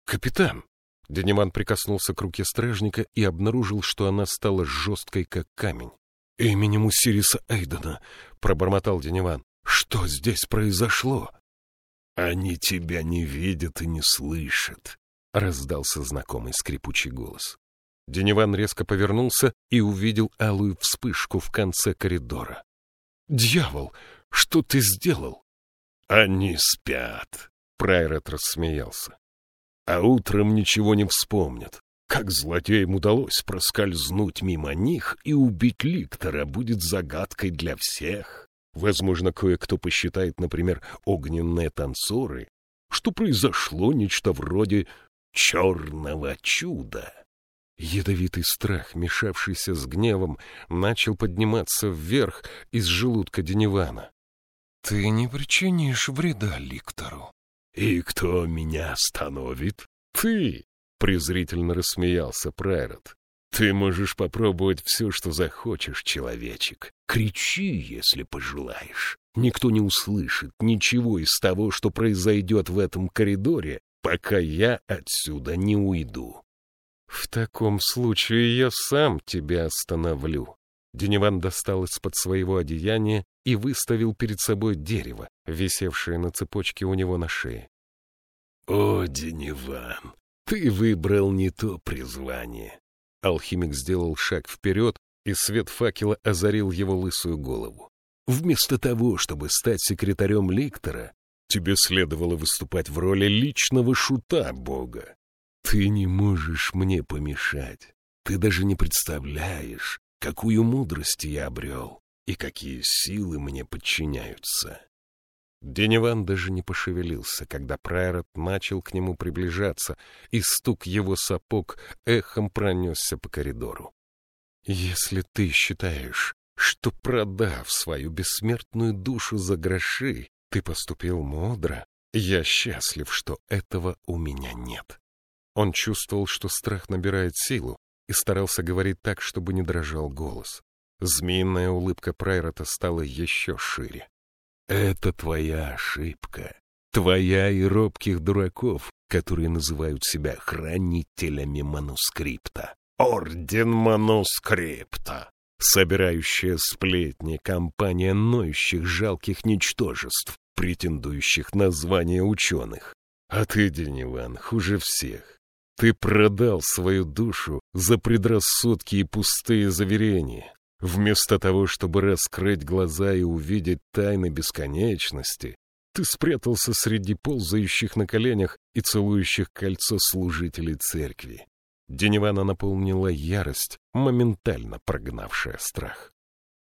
«Капитан!» Денеман прикоснулся к руке стражника и обнаружил, что она стала жесткой, как камень. «Именем Усириса Эйдена!» — пробормотал Деневан. «Что здесь произошло?» «Они тебя не видят и не слышат», — раздался знакомый скрипучий голос. Деневан резко повернулся и увидел алую вспышку в конце коридора. «Дьявол, что ты сделал?» «Они спят», — Прайрет рассмеялся. «А утром ничего не вспомнят. Как злодеям удалось проскользнуть мимо них и убить Ликтора будет загадкой для всех. Возможно, кое-кто посчитает, например, огненные танцоры, что произошло нечто вроде черного чуда. Ядовитый страх, мешавшийся с гневом, начал подниматься вверх из желудка Денивана. — Ты не причинишь вреда Ликтору. — И кто меня остановит? — Ты! — презрительно рассмеялся Прайрот. — Ты можешь попробовать все, что захочешь, человечек. Кричи, если пожелаешь. Никто не услышит ничего из того, что произойдет в этом коридоре, пока я отсюда не уйду. «В таком случае я сам тебя остановлю». Деневан достал из-под своего одеяния и выставил перед собой дерево, висевшее на цепочке у него на шее. «О, Деневан, ты выбрал не то призвание!» Алхимик сделал шаг вперед, и свет факела озарил его лысую голову. «Вместо того, чтобы стать секретарем ликтора, тебе следовало выступать в роли личного шута Бога. Ты не можешь мне помешать. Ты даже не представляешь, какую мудрость я обрел и какие силы мне подчиняются. Деневан даже не пошевелился, когда Прайрот начал к нему приближаться, и стук его сапог эхом пронесся по коридору. «Если ты считаешь, что, продав свою бессмертную душу за гроши, ты поступил мудро, я счастлив, что этого у меня нет. Он чувствовал, что страх набирает силу, и старался говорить так, чтобы не дрожал голос. Змеиная улыбка Прайрота стала еще шире. «Это твоя ошибка. Твоя и робких дураков, которые называют себя хранителями манускрипта. Орден манускрипта!» собирающая сплетни компания ноющих жалких ничтожеств, претендующих на звание ученых. А ты, Дениван, хуже всех. Ты продал свою душу за предрассудки и пустые заверения. Вместо того, чтобы раскрыть глаза и увидеть тайны бесконечности, ты спрятался среди ползающих на коленях и целующих кольцо служителей церкви. Деневана наполнила ярость, моментально прогнавшая страх.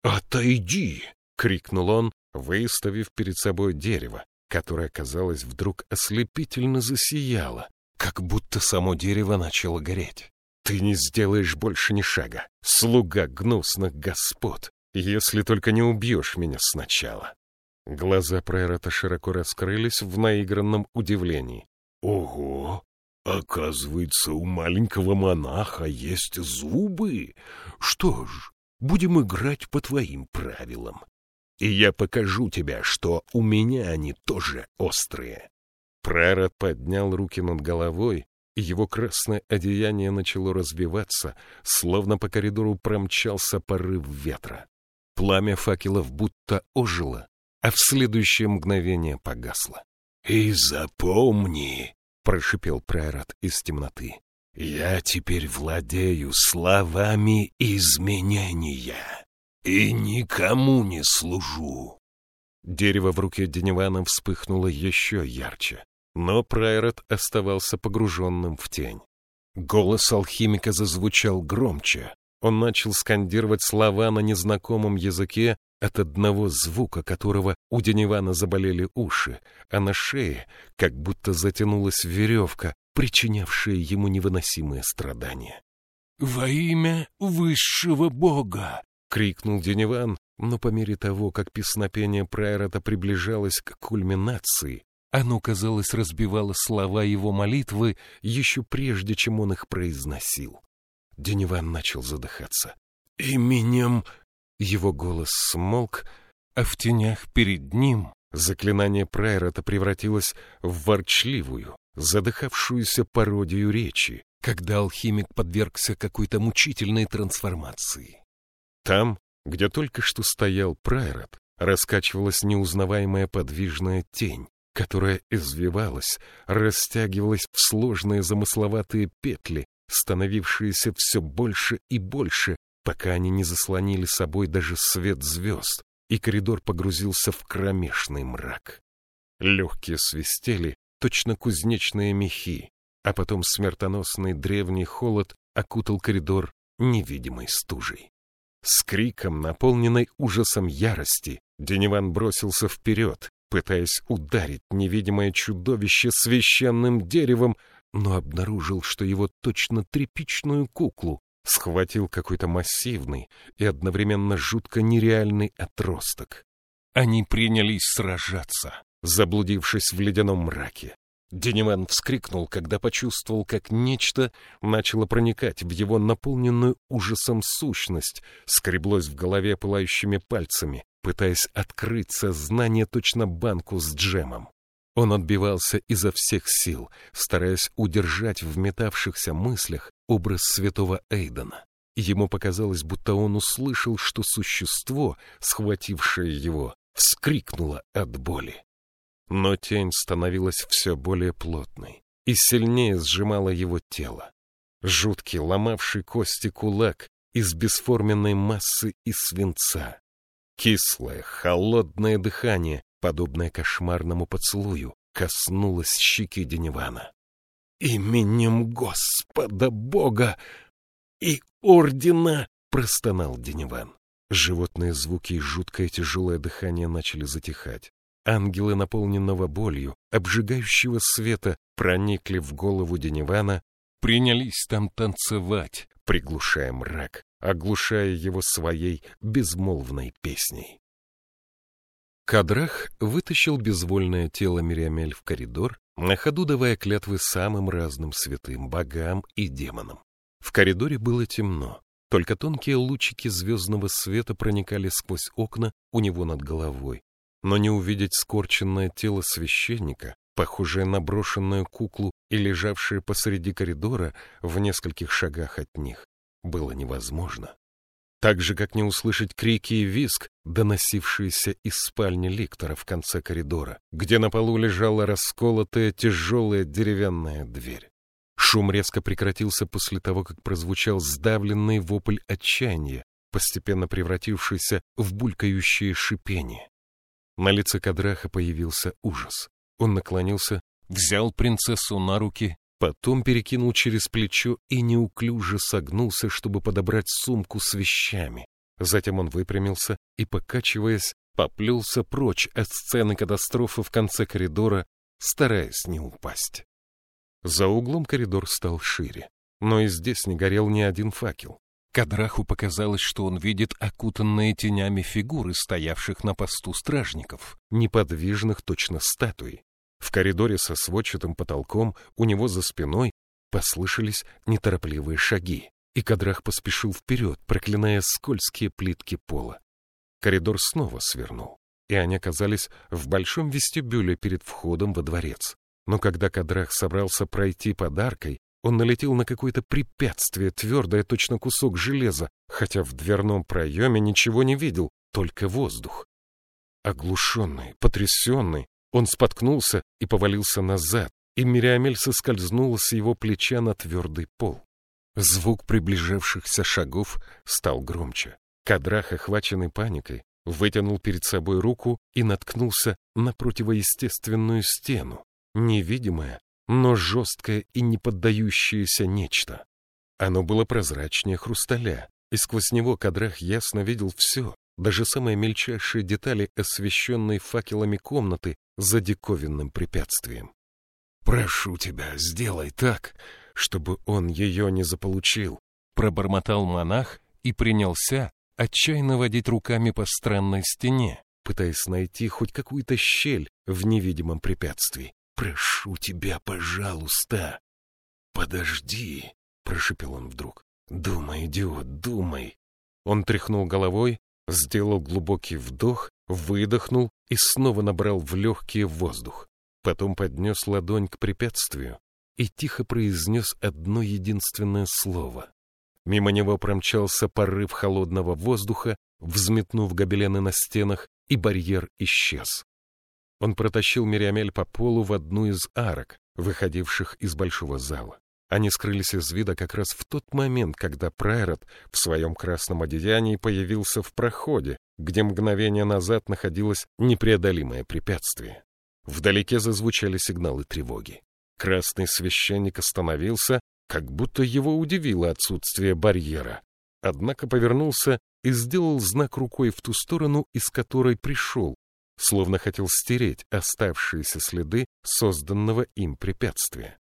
«Отойди!» — крикнул он, выставив перед собой дерево, которое, казалось, вдруг ослепительно засияло, как будто само дерево начало гореть. «Ты не сделаешь больше ни шага, слуга гнусных господ, если только не убьешь меня сначала». Глаза Прайрата широко раскрылись в наигранном удивлении. «Ого! Оказывается, у маленького монаха есть зубы. Что ж, будем играть по твоим правилам. И я покажу тебе, что у меня они тоже острые». Прайрат поднял руки над головой, его красное одеяние начало разбиваться, словно по коридору промчался порыв ветра. Пламя факелов будто ожило, а в следующее мгновение погасло. «И запомни», — прошипел Прайрат из темноты, — «я теперь владею словами изменения и никому не служу». Дерево в руке Деневана вспыхнуло еще ярче, но Прайрат оставался погруженным в тень. Голос алхимика зазвучал громче. Он начал скандировать слова на незнакомом языке, от одного звука которого у Денивана заболели уши, а на шее как будто затянулась веревка, причинявшая ему невыносимые страдания. «Во имя высшего бога!» — крикнул Дениван, но по мере того, как песнопение Прайрата приближалось к кульминации, оно, казалось, разбивало слова его молитвы еще прежде, чем он их произносил. Дениван начал задыхаться. «Именем его голос смолк, а в тенях перед ним заклинание Прайрата превратилось в ворчливую, задыхавшуюся пародию речи, когда алхимик подвергся какой-то мучительной трансформации. Там, где только что стоял Прайрат, раскачивалась неузнаваемая подвижная тень, которая извивалась, растягивалась в сложные замысловатые петли, становившиеся все больше и больше, пока они не заслонили собой даже свет звезд, и коридор погрузился в кромешный мрак. Легкие свистели, точно кузнечные мехи, а потом смертоносный древний холод окутал коридор невидимой стужей. С криком, наполненной ужасом ярости, Дениван бросился вперед, пытаясь ударить невидимое чудовище священным деревом, но обнаружил, что его точно тряпичную куклу схватил какой-то массивный и одновременно жутко нереальный отросток. Они принялись сражаться, заблудившись в ледяном мраке. Деневан вскрикнул, когда почувствовал, как нечто начало проникать в его наполненную ужасом сущность, скреблось в голове пылающими пальцами, пытаясь открыть сознание точно банку с джемом. Он отбивался изо всех сил, стараясь удержать в метавшихся мыслях образ святого Эйдена. Ему показалось, будто он услышал, что существо, схватившее его, вскрикнуло от боли. Но тень становилась все более плотной и сильнее сжимала его тело. Жуткий, ломавший кости кулак из бесформенной массы и свинца. Кислое, холодное дыхание, подобное кошмарному поцелую, коснулось щеки Деневана. «Именем Господа Бога и Ордена!» — простонал Деневан. Животные звуки и жуткое тяжелое дыхание начали затихать. Ангелы, наполненного болью, обжигающего света, проникли в голову Деневана, принялись там танцевать, приглушая мрак, оглушая его своей безмолвной песней. Кадрах вытащил безвольное тело Мириамель в коридор, на ходу давая клятвы самым разным святым богам и демонам. В коридоре было темно, только тонкие лучики звездного света проникали сквозь окна у него над головой. Но не увидеть скорченное тело священника, похожее на брошенную куклу и лежавшее посреди коридора в нескольких шагах от них, было невозможно так же, как не услышать крики и визг, доносившиеся из спальни Ликтора в конце коридора, где на полу лежала расколотая тяжелая деревянная дверь. Шум резко прекратился после того, как прозвучал сдавленный вопль отчаяния, постепенно превратившийся в булькающее шипение. На лице Кадраха появился ужас. Он наклонился, взял принцессу на руки, потом перекинул через плечо и неуклюже согнулся, чтобы подобрать сумку с вещами. Затем он выпрямился и, покачиваясь, поплелся прочь от сцены катастрофы в конце коридора, стараясь не упасть. За углом коридор стал шире, но и здесь не горел ни один факел. Кадраху показалось, что он видит окутанные тенями фигуры, стоявших на посту стражников, неподвижных точно статуи. В коридоре со сводчатым потолком у него за спиной послышались неторопливые шаги, и Кадрах поспешил вперед, проклиная скользкие плитки пола. Коридор снова свернул, и они оказались в большом вестибюле перед входом во дворец. Но когда Кадрах собрался пройти подаркой, он налетел на какое-то препятствие, твердое, точно кусок железа, хотя в дверном проеме ничего не видел, только воздух. Оглушенный, потрясенный, он споткнулся и повалился назад, и Мириамель соскользнула с его плеча на твердый пол. Звук приближавшихся шагов стал громче. Кадрах, охваченный паникой, вытянул перед собой руку и наткнулся на противоестественную стену, невидимое, но жесткое и не поддающееся нечто. Оно было прозрачнее хрусталя, и сквозь него Кадрах ясно видел все, даже самые мельчайшие детали освещенной факелами комнаты за диковинным препятствием. «Прошу тебя, сделай так, чтобы он ее не заполучил», — пробормотал монах и принялся отчаянно водить руками по странной стене, пытаясь найти хоть какую-то щель в невидимом препятствии. «Прошу тебя, пожалуйста!» «Подожди!» — прошепел он вдруг. «Думай, идиот, думай!» Он тряхнул головой, сделал глубокий вдох, выдохнул и снова набрал в легкие воздух. Потом поднес ладонь к препятствию и тихо произнес одно единственное слово. Мимо него промчался порыв холодного воздуха, взметнув гобелены на стенах, и барьер исчез. Он протащил Мириамель по полу в одну из арок, выходивших из большого зала. Они скрылись из вида как раз в тот момент, когда Прайрот в своем красном одеянии появился в проходе, где мгновение назад находилось непреодолимое препятствие. Вдалеке зазвучали сигналы тревоги. Красный священник остановился, как будто его удивило отсутствие барьера. Однако повернулся и сделал знак рукой в ту сторону, из которой пришел, словно хотел стереть оставшиеся следы созданного им препятствия.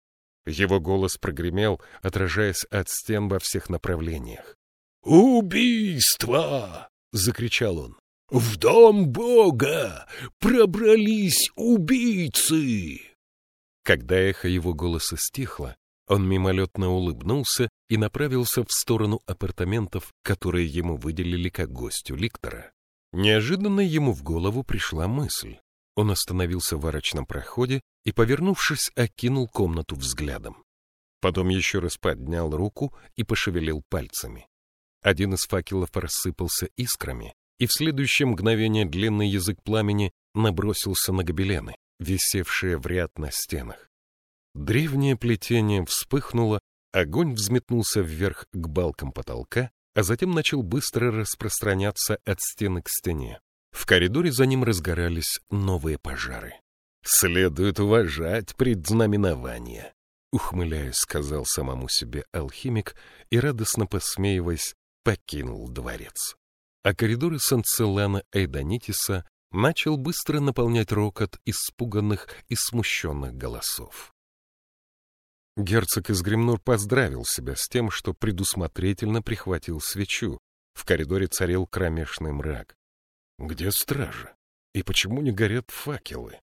Его голос прогремел, отражаясь от стен во всех направлениях. «Убийство!» — закричал он. «В дом Бога пробрались убийцы!» Когда эхо его голоса стихло, он мимолетно улыбнулся и направился в сторону апартаментов, которые ему выделили как гостю Ликтора. Неожиданно ему в голову пришла мысль. Он остановился в арочном проходе и, повернувшись, окинул комнату взглядом. Потом еще раз поднял руку и пошевелил пальцами. Один из факелов рассыпался искрами, и в следующее мгновение длинный язык пламени набросился на гобелены, висевшие в ряд на стенах. Древнее плетение вспыхнуло, огонь взметнулся вверх к балкам потолка, а затем начал быстро распространяться от стены к стене. В коридоре за ним разгорались новые пожары. «Следует уважать предзнаменование», — ухмыляясь, сказал самому себе алхимик и, радостно посмеиваясь, покинул дворец. А коридоры Санцелана Эйдонитиса начал быстро наполнять рокот испуганных и смущенных голосов. Герцог из Гремнур поздравил себя с тем, что предусмотрительно прихватил свечу. В коридоре царил кромешный мрак. Где стража? И почему не горят факелы?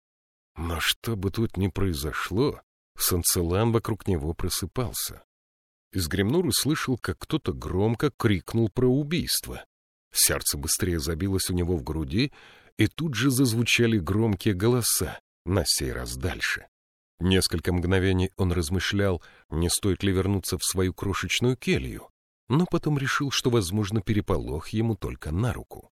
Но что бы тут ни произошло, Санцелан вокруг него просыпался. Из Гремнур услышал, как кто-то громко крикнул про убийство. Сердце быстрее забилось у него в груди, и тут же зазвучали громкие голоса, на сей раз дальше. Несколько мгновений он размышлял, не стоит ли вернуться в свою крошечную келью, но потом решил, что, возможно, переполох ему только на руку.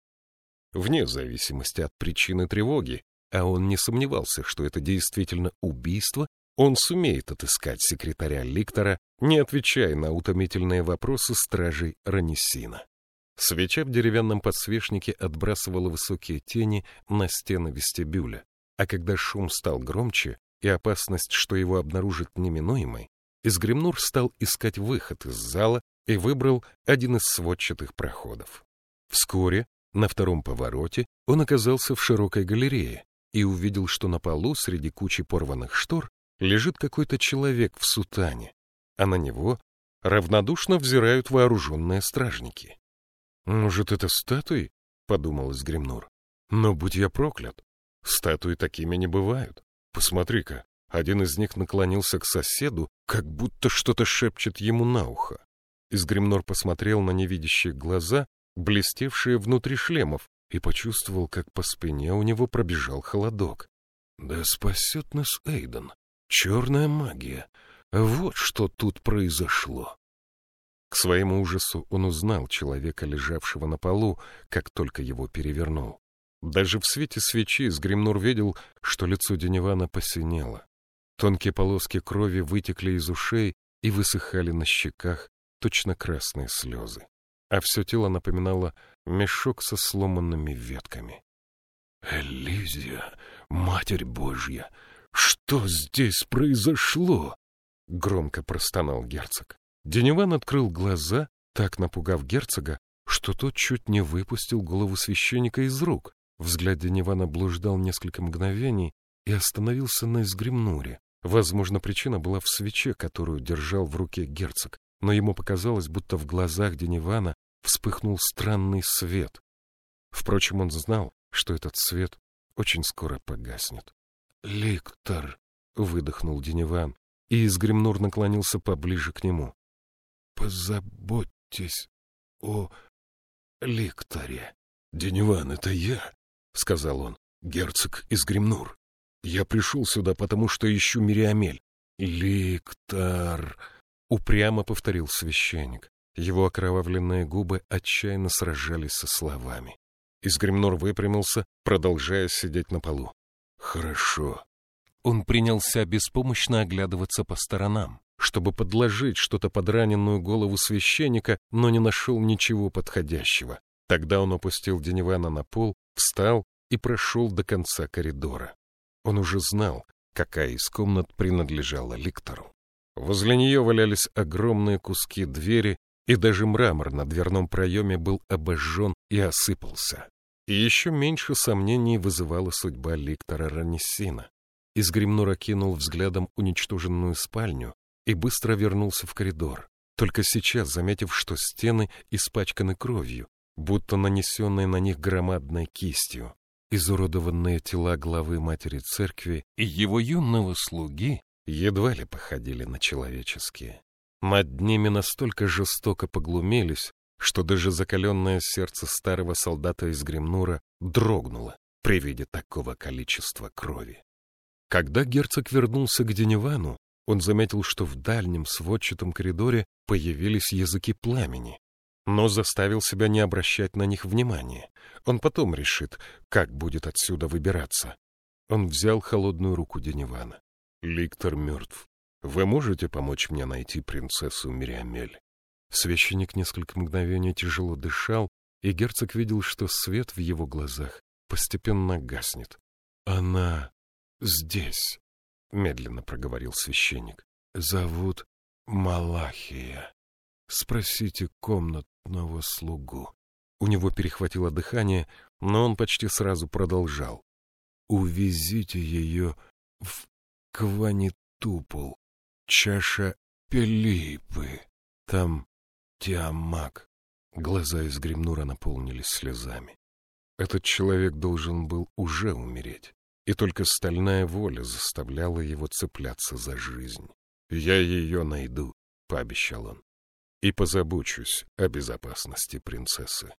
Вне зависимости от причины тревоги, а он не сомневался, что это действительно убийство, он сумеет отыскать секретаря Ликтора, не отвечая на утомительные вопросы стражей Ранисина. Свеча в деревянном подсвечнике отбрасывала высокие тени на стены вестибюля, а когда шум стал громче и опасность, что его обнаружат неминуемой, Изгремнур стал искать выход из зала и выбрал один из сводчатых проходов. Вскоре, на втором повороте, он оказался в широкой галерее и увидел, что на полу среди кучи порванных штор лежит какой-то человек в сутане, а на него равнодушно взирают вооруженные стражники. «Может, это статуи?» — подумал Изгремнур. «Но будь я проклят! Статуи такими не бывают. Посмотри-ка, один из них наклонился к соседу, как будто что-то шепчет ему на ухо. Изгремнор посмотрел на невидящие глаза, блестевшие внутри шлемов, и почувствовал, как по спине у него пробежал холодок. «Да спасет нас Эйден! Черная магия! Вот что тут произошло!» К своему ужасу он узнал человека, лежавшего на полу, как только его перевернул. Даже в свете свечи Сгримнур видел, что лицо Деневана посинело. Тонкие полоски крови вытекли из ушей и высыхали на щеках, точно красные слезы. А все тело напоминало мешок со сломанными ветками. «Элизия, Матерь Божья, что здесь произошло?» — громко простонал герцог. Деневан открыл глаза, так напугав герцога, что тот чуть не выпустил голову священника из рук. Взгляд Деневана блуждал несколько мгновений и остановился на изгремнуре. Возможно, причина была в свече, которую держал в руке герцог, но ему показалось, будто в глазах Деневана вспыхнул странный свет. Впрочем, он знал, что этот свет очень скоро погаснет. «Ликтор!» — выдохнул Деневан, и Изгремнур наклонился поближе к нему позаботьтесь о Ликторе. — Деневан, это я, — сказал он, — герцог из Гремнур. Я пришел сюда, потому что ищу Мириамель. — Ликтор, — упрямо повторил священник. Его окровавленные губы отчаянно сражались со словами. Изгремнор выпрямился, продолжая сидеть на полу. — Хорошо. Он принялся беспомощно оглядываться по сторонам чтобы подложить что-то под раненую голову священника, но не нашел ничего подходящего. Тогда он опустил Деневана на пол, встал и прошел до конца коридора. Он уже знал, какая из комнат принадлежала Ликтору. Возле нее валялись огромные куски двери, и даже мрамор на дверном проеме был обожжен и осыпался. И еще меньше сомнений вызывала судьба Ликтора Ранисина. Изгримнур окинул взглядом уничтоженную спальню, и быстро вернулся в коридор, только сейчас заметив, что стены испачканы кровью, будто нанесенной на них громадной кистью. Изуродованные тела главы матери церкви и его юного слуги едва ли походили на человеческие. Над ними настолько жестоко поглумелись, что даже закаленное сердце старого солдата из Гремнура дрогнуло при виде такого количества крови. Когда герцог вернулся к Деневану, он заметил, что в дальнем сводчатом коридоре появились языки пламени, но заставил себя не обращать на них внимания. Он потом решит, как будет отсюда выбираться. Он взял холодную руку Денивана. «Ликтор мертв. Вы можете помочь мне найти принцессу Мириамель?» Священник несколько мгновений тяжело дышал, и герцог видел, что свет в его глазах постепенно гаснет. «Она здесь», — медленно проговорил священник. — Зовут Малахия. Спросите комнатного слугу. У него перехватило дыхание, но он почти сразу продолжал. Увезите ее в Кванитупул, чаша Пелипы. Там Тиамак. Глаза из Гремнура наполнились слезами. Этот человек должен был уже умереть и только стальная воля заставляла его цепляться за жизнь. «Я ее найду», — пообещал он, — «и позабочусь о безопасности принцессы».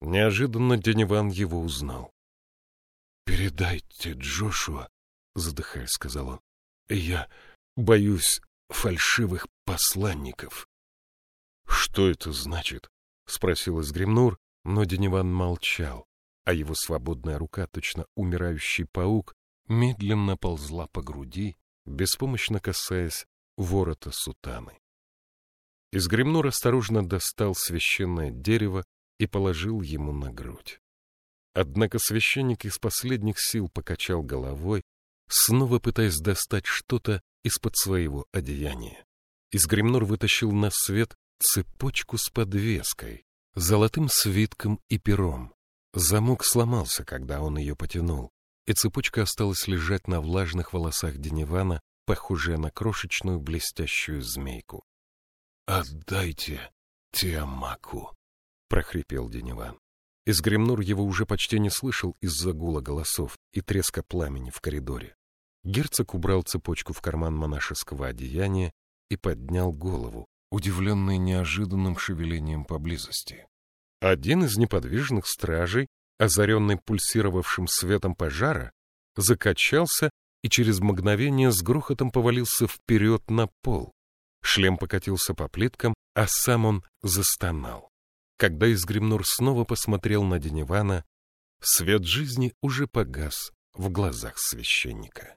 Неожиданно Деневан его узнал. «Передайте Джошуа», — задыхаясь, сказал он, — «я боюсь фальшивых посланников». «Что это значит?» — спросил Изгремнур, но Деневан молчал а его свободная рука, точно умирающий паук, медленно ползла по груди, беспомощно касаясь ворота сутаны. Изгремнур осторожно достал священное дерево и положил ему на грудь. Однако священник из последних сил покачал головой, снова пытаясь достать что-то из-под своего одеяния. Изгремнур вытащил на свет цепочку с подвеской, золотым свитком и пером. Замок сломался, когда он ее потянул, и цепочка осталась лежать на влажных волосах Деневана, похожая на крошечную блестящую змейку. «Отдайте Тиамаку!» — прохрипел Деневан. Изгремнур его уже почти не слышал из-за гула голосов и треска пламени в коридоре. Герцог убрал цепочку в карман монашеского одеяния и поднял голову, удивленный неожиданным шевелением поблизости. Один из неподвижных стражей, озаренный пульсировавшим светом пожара, закачался и через мгновение с грохотом повалился вперед на пол. Шлем покатился по плиткам, а сам он застонал. Когда Изгримнур снова посмотрел на Деневана, свет жизни уже погас в глазах священника.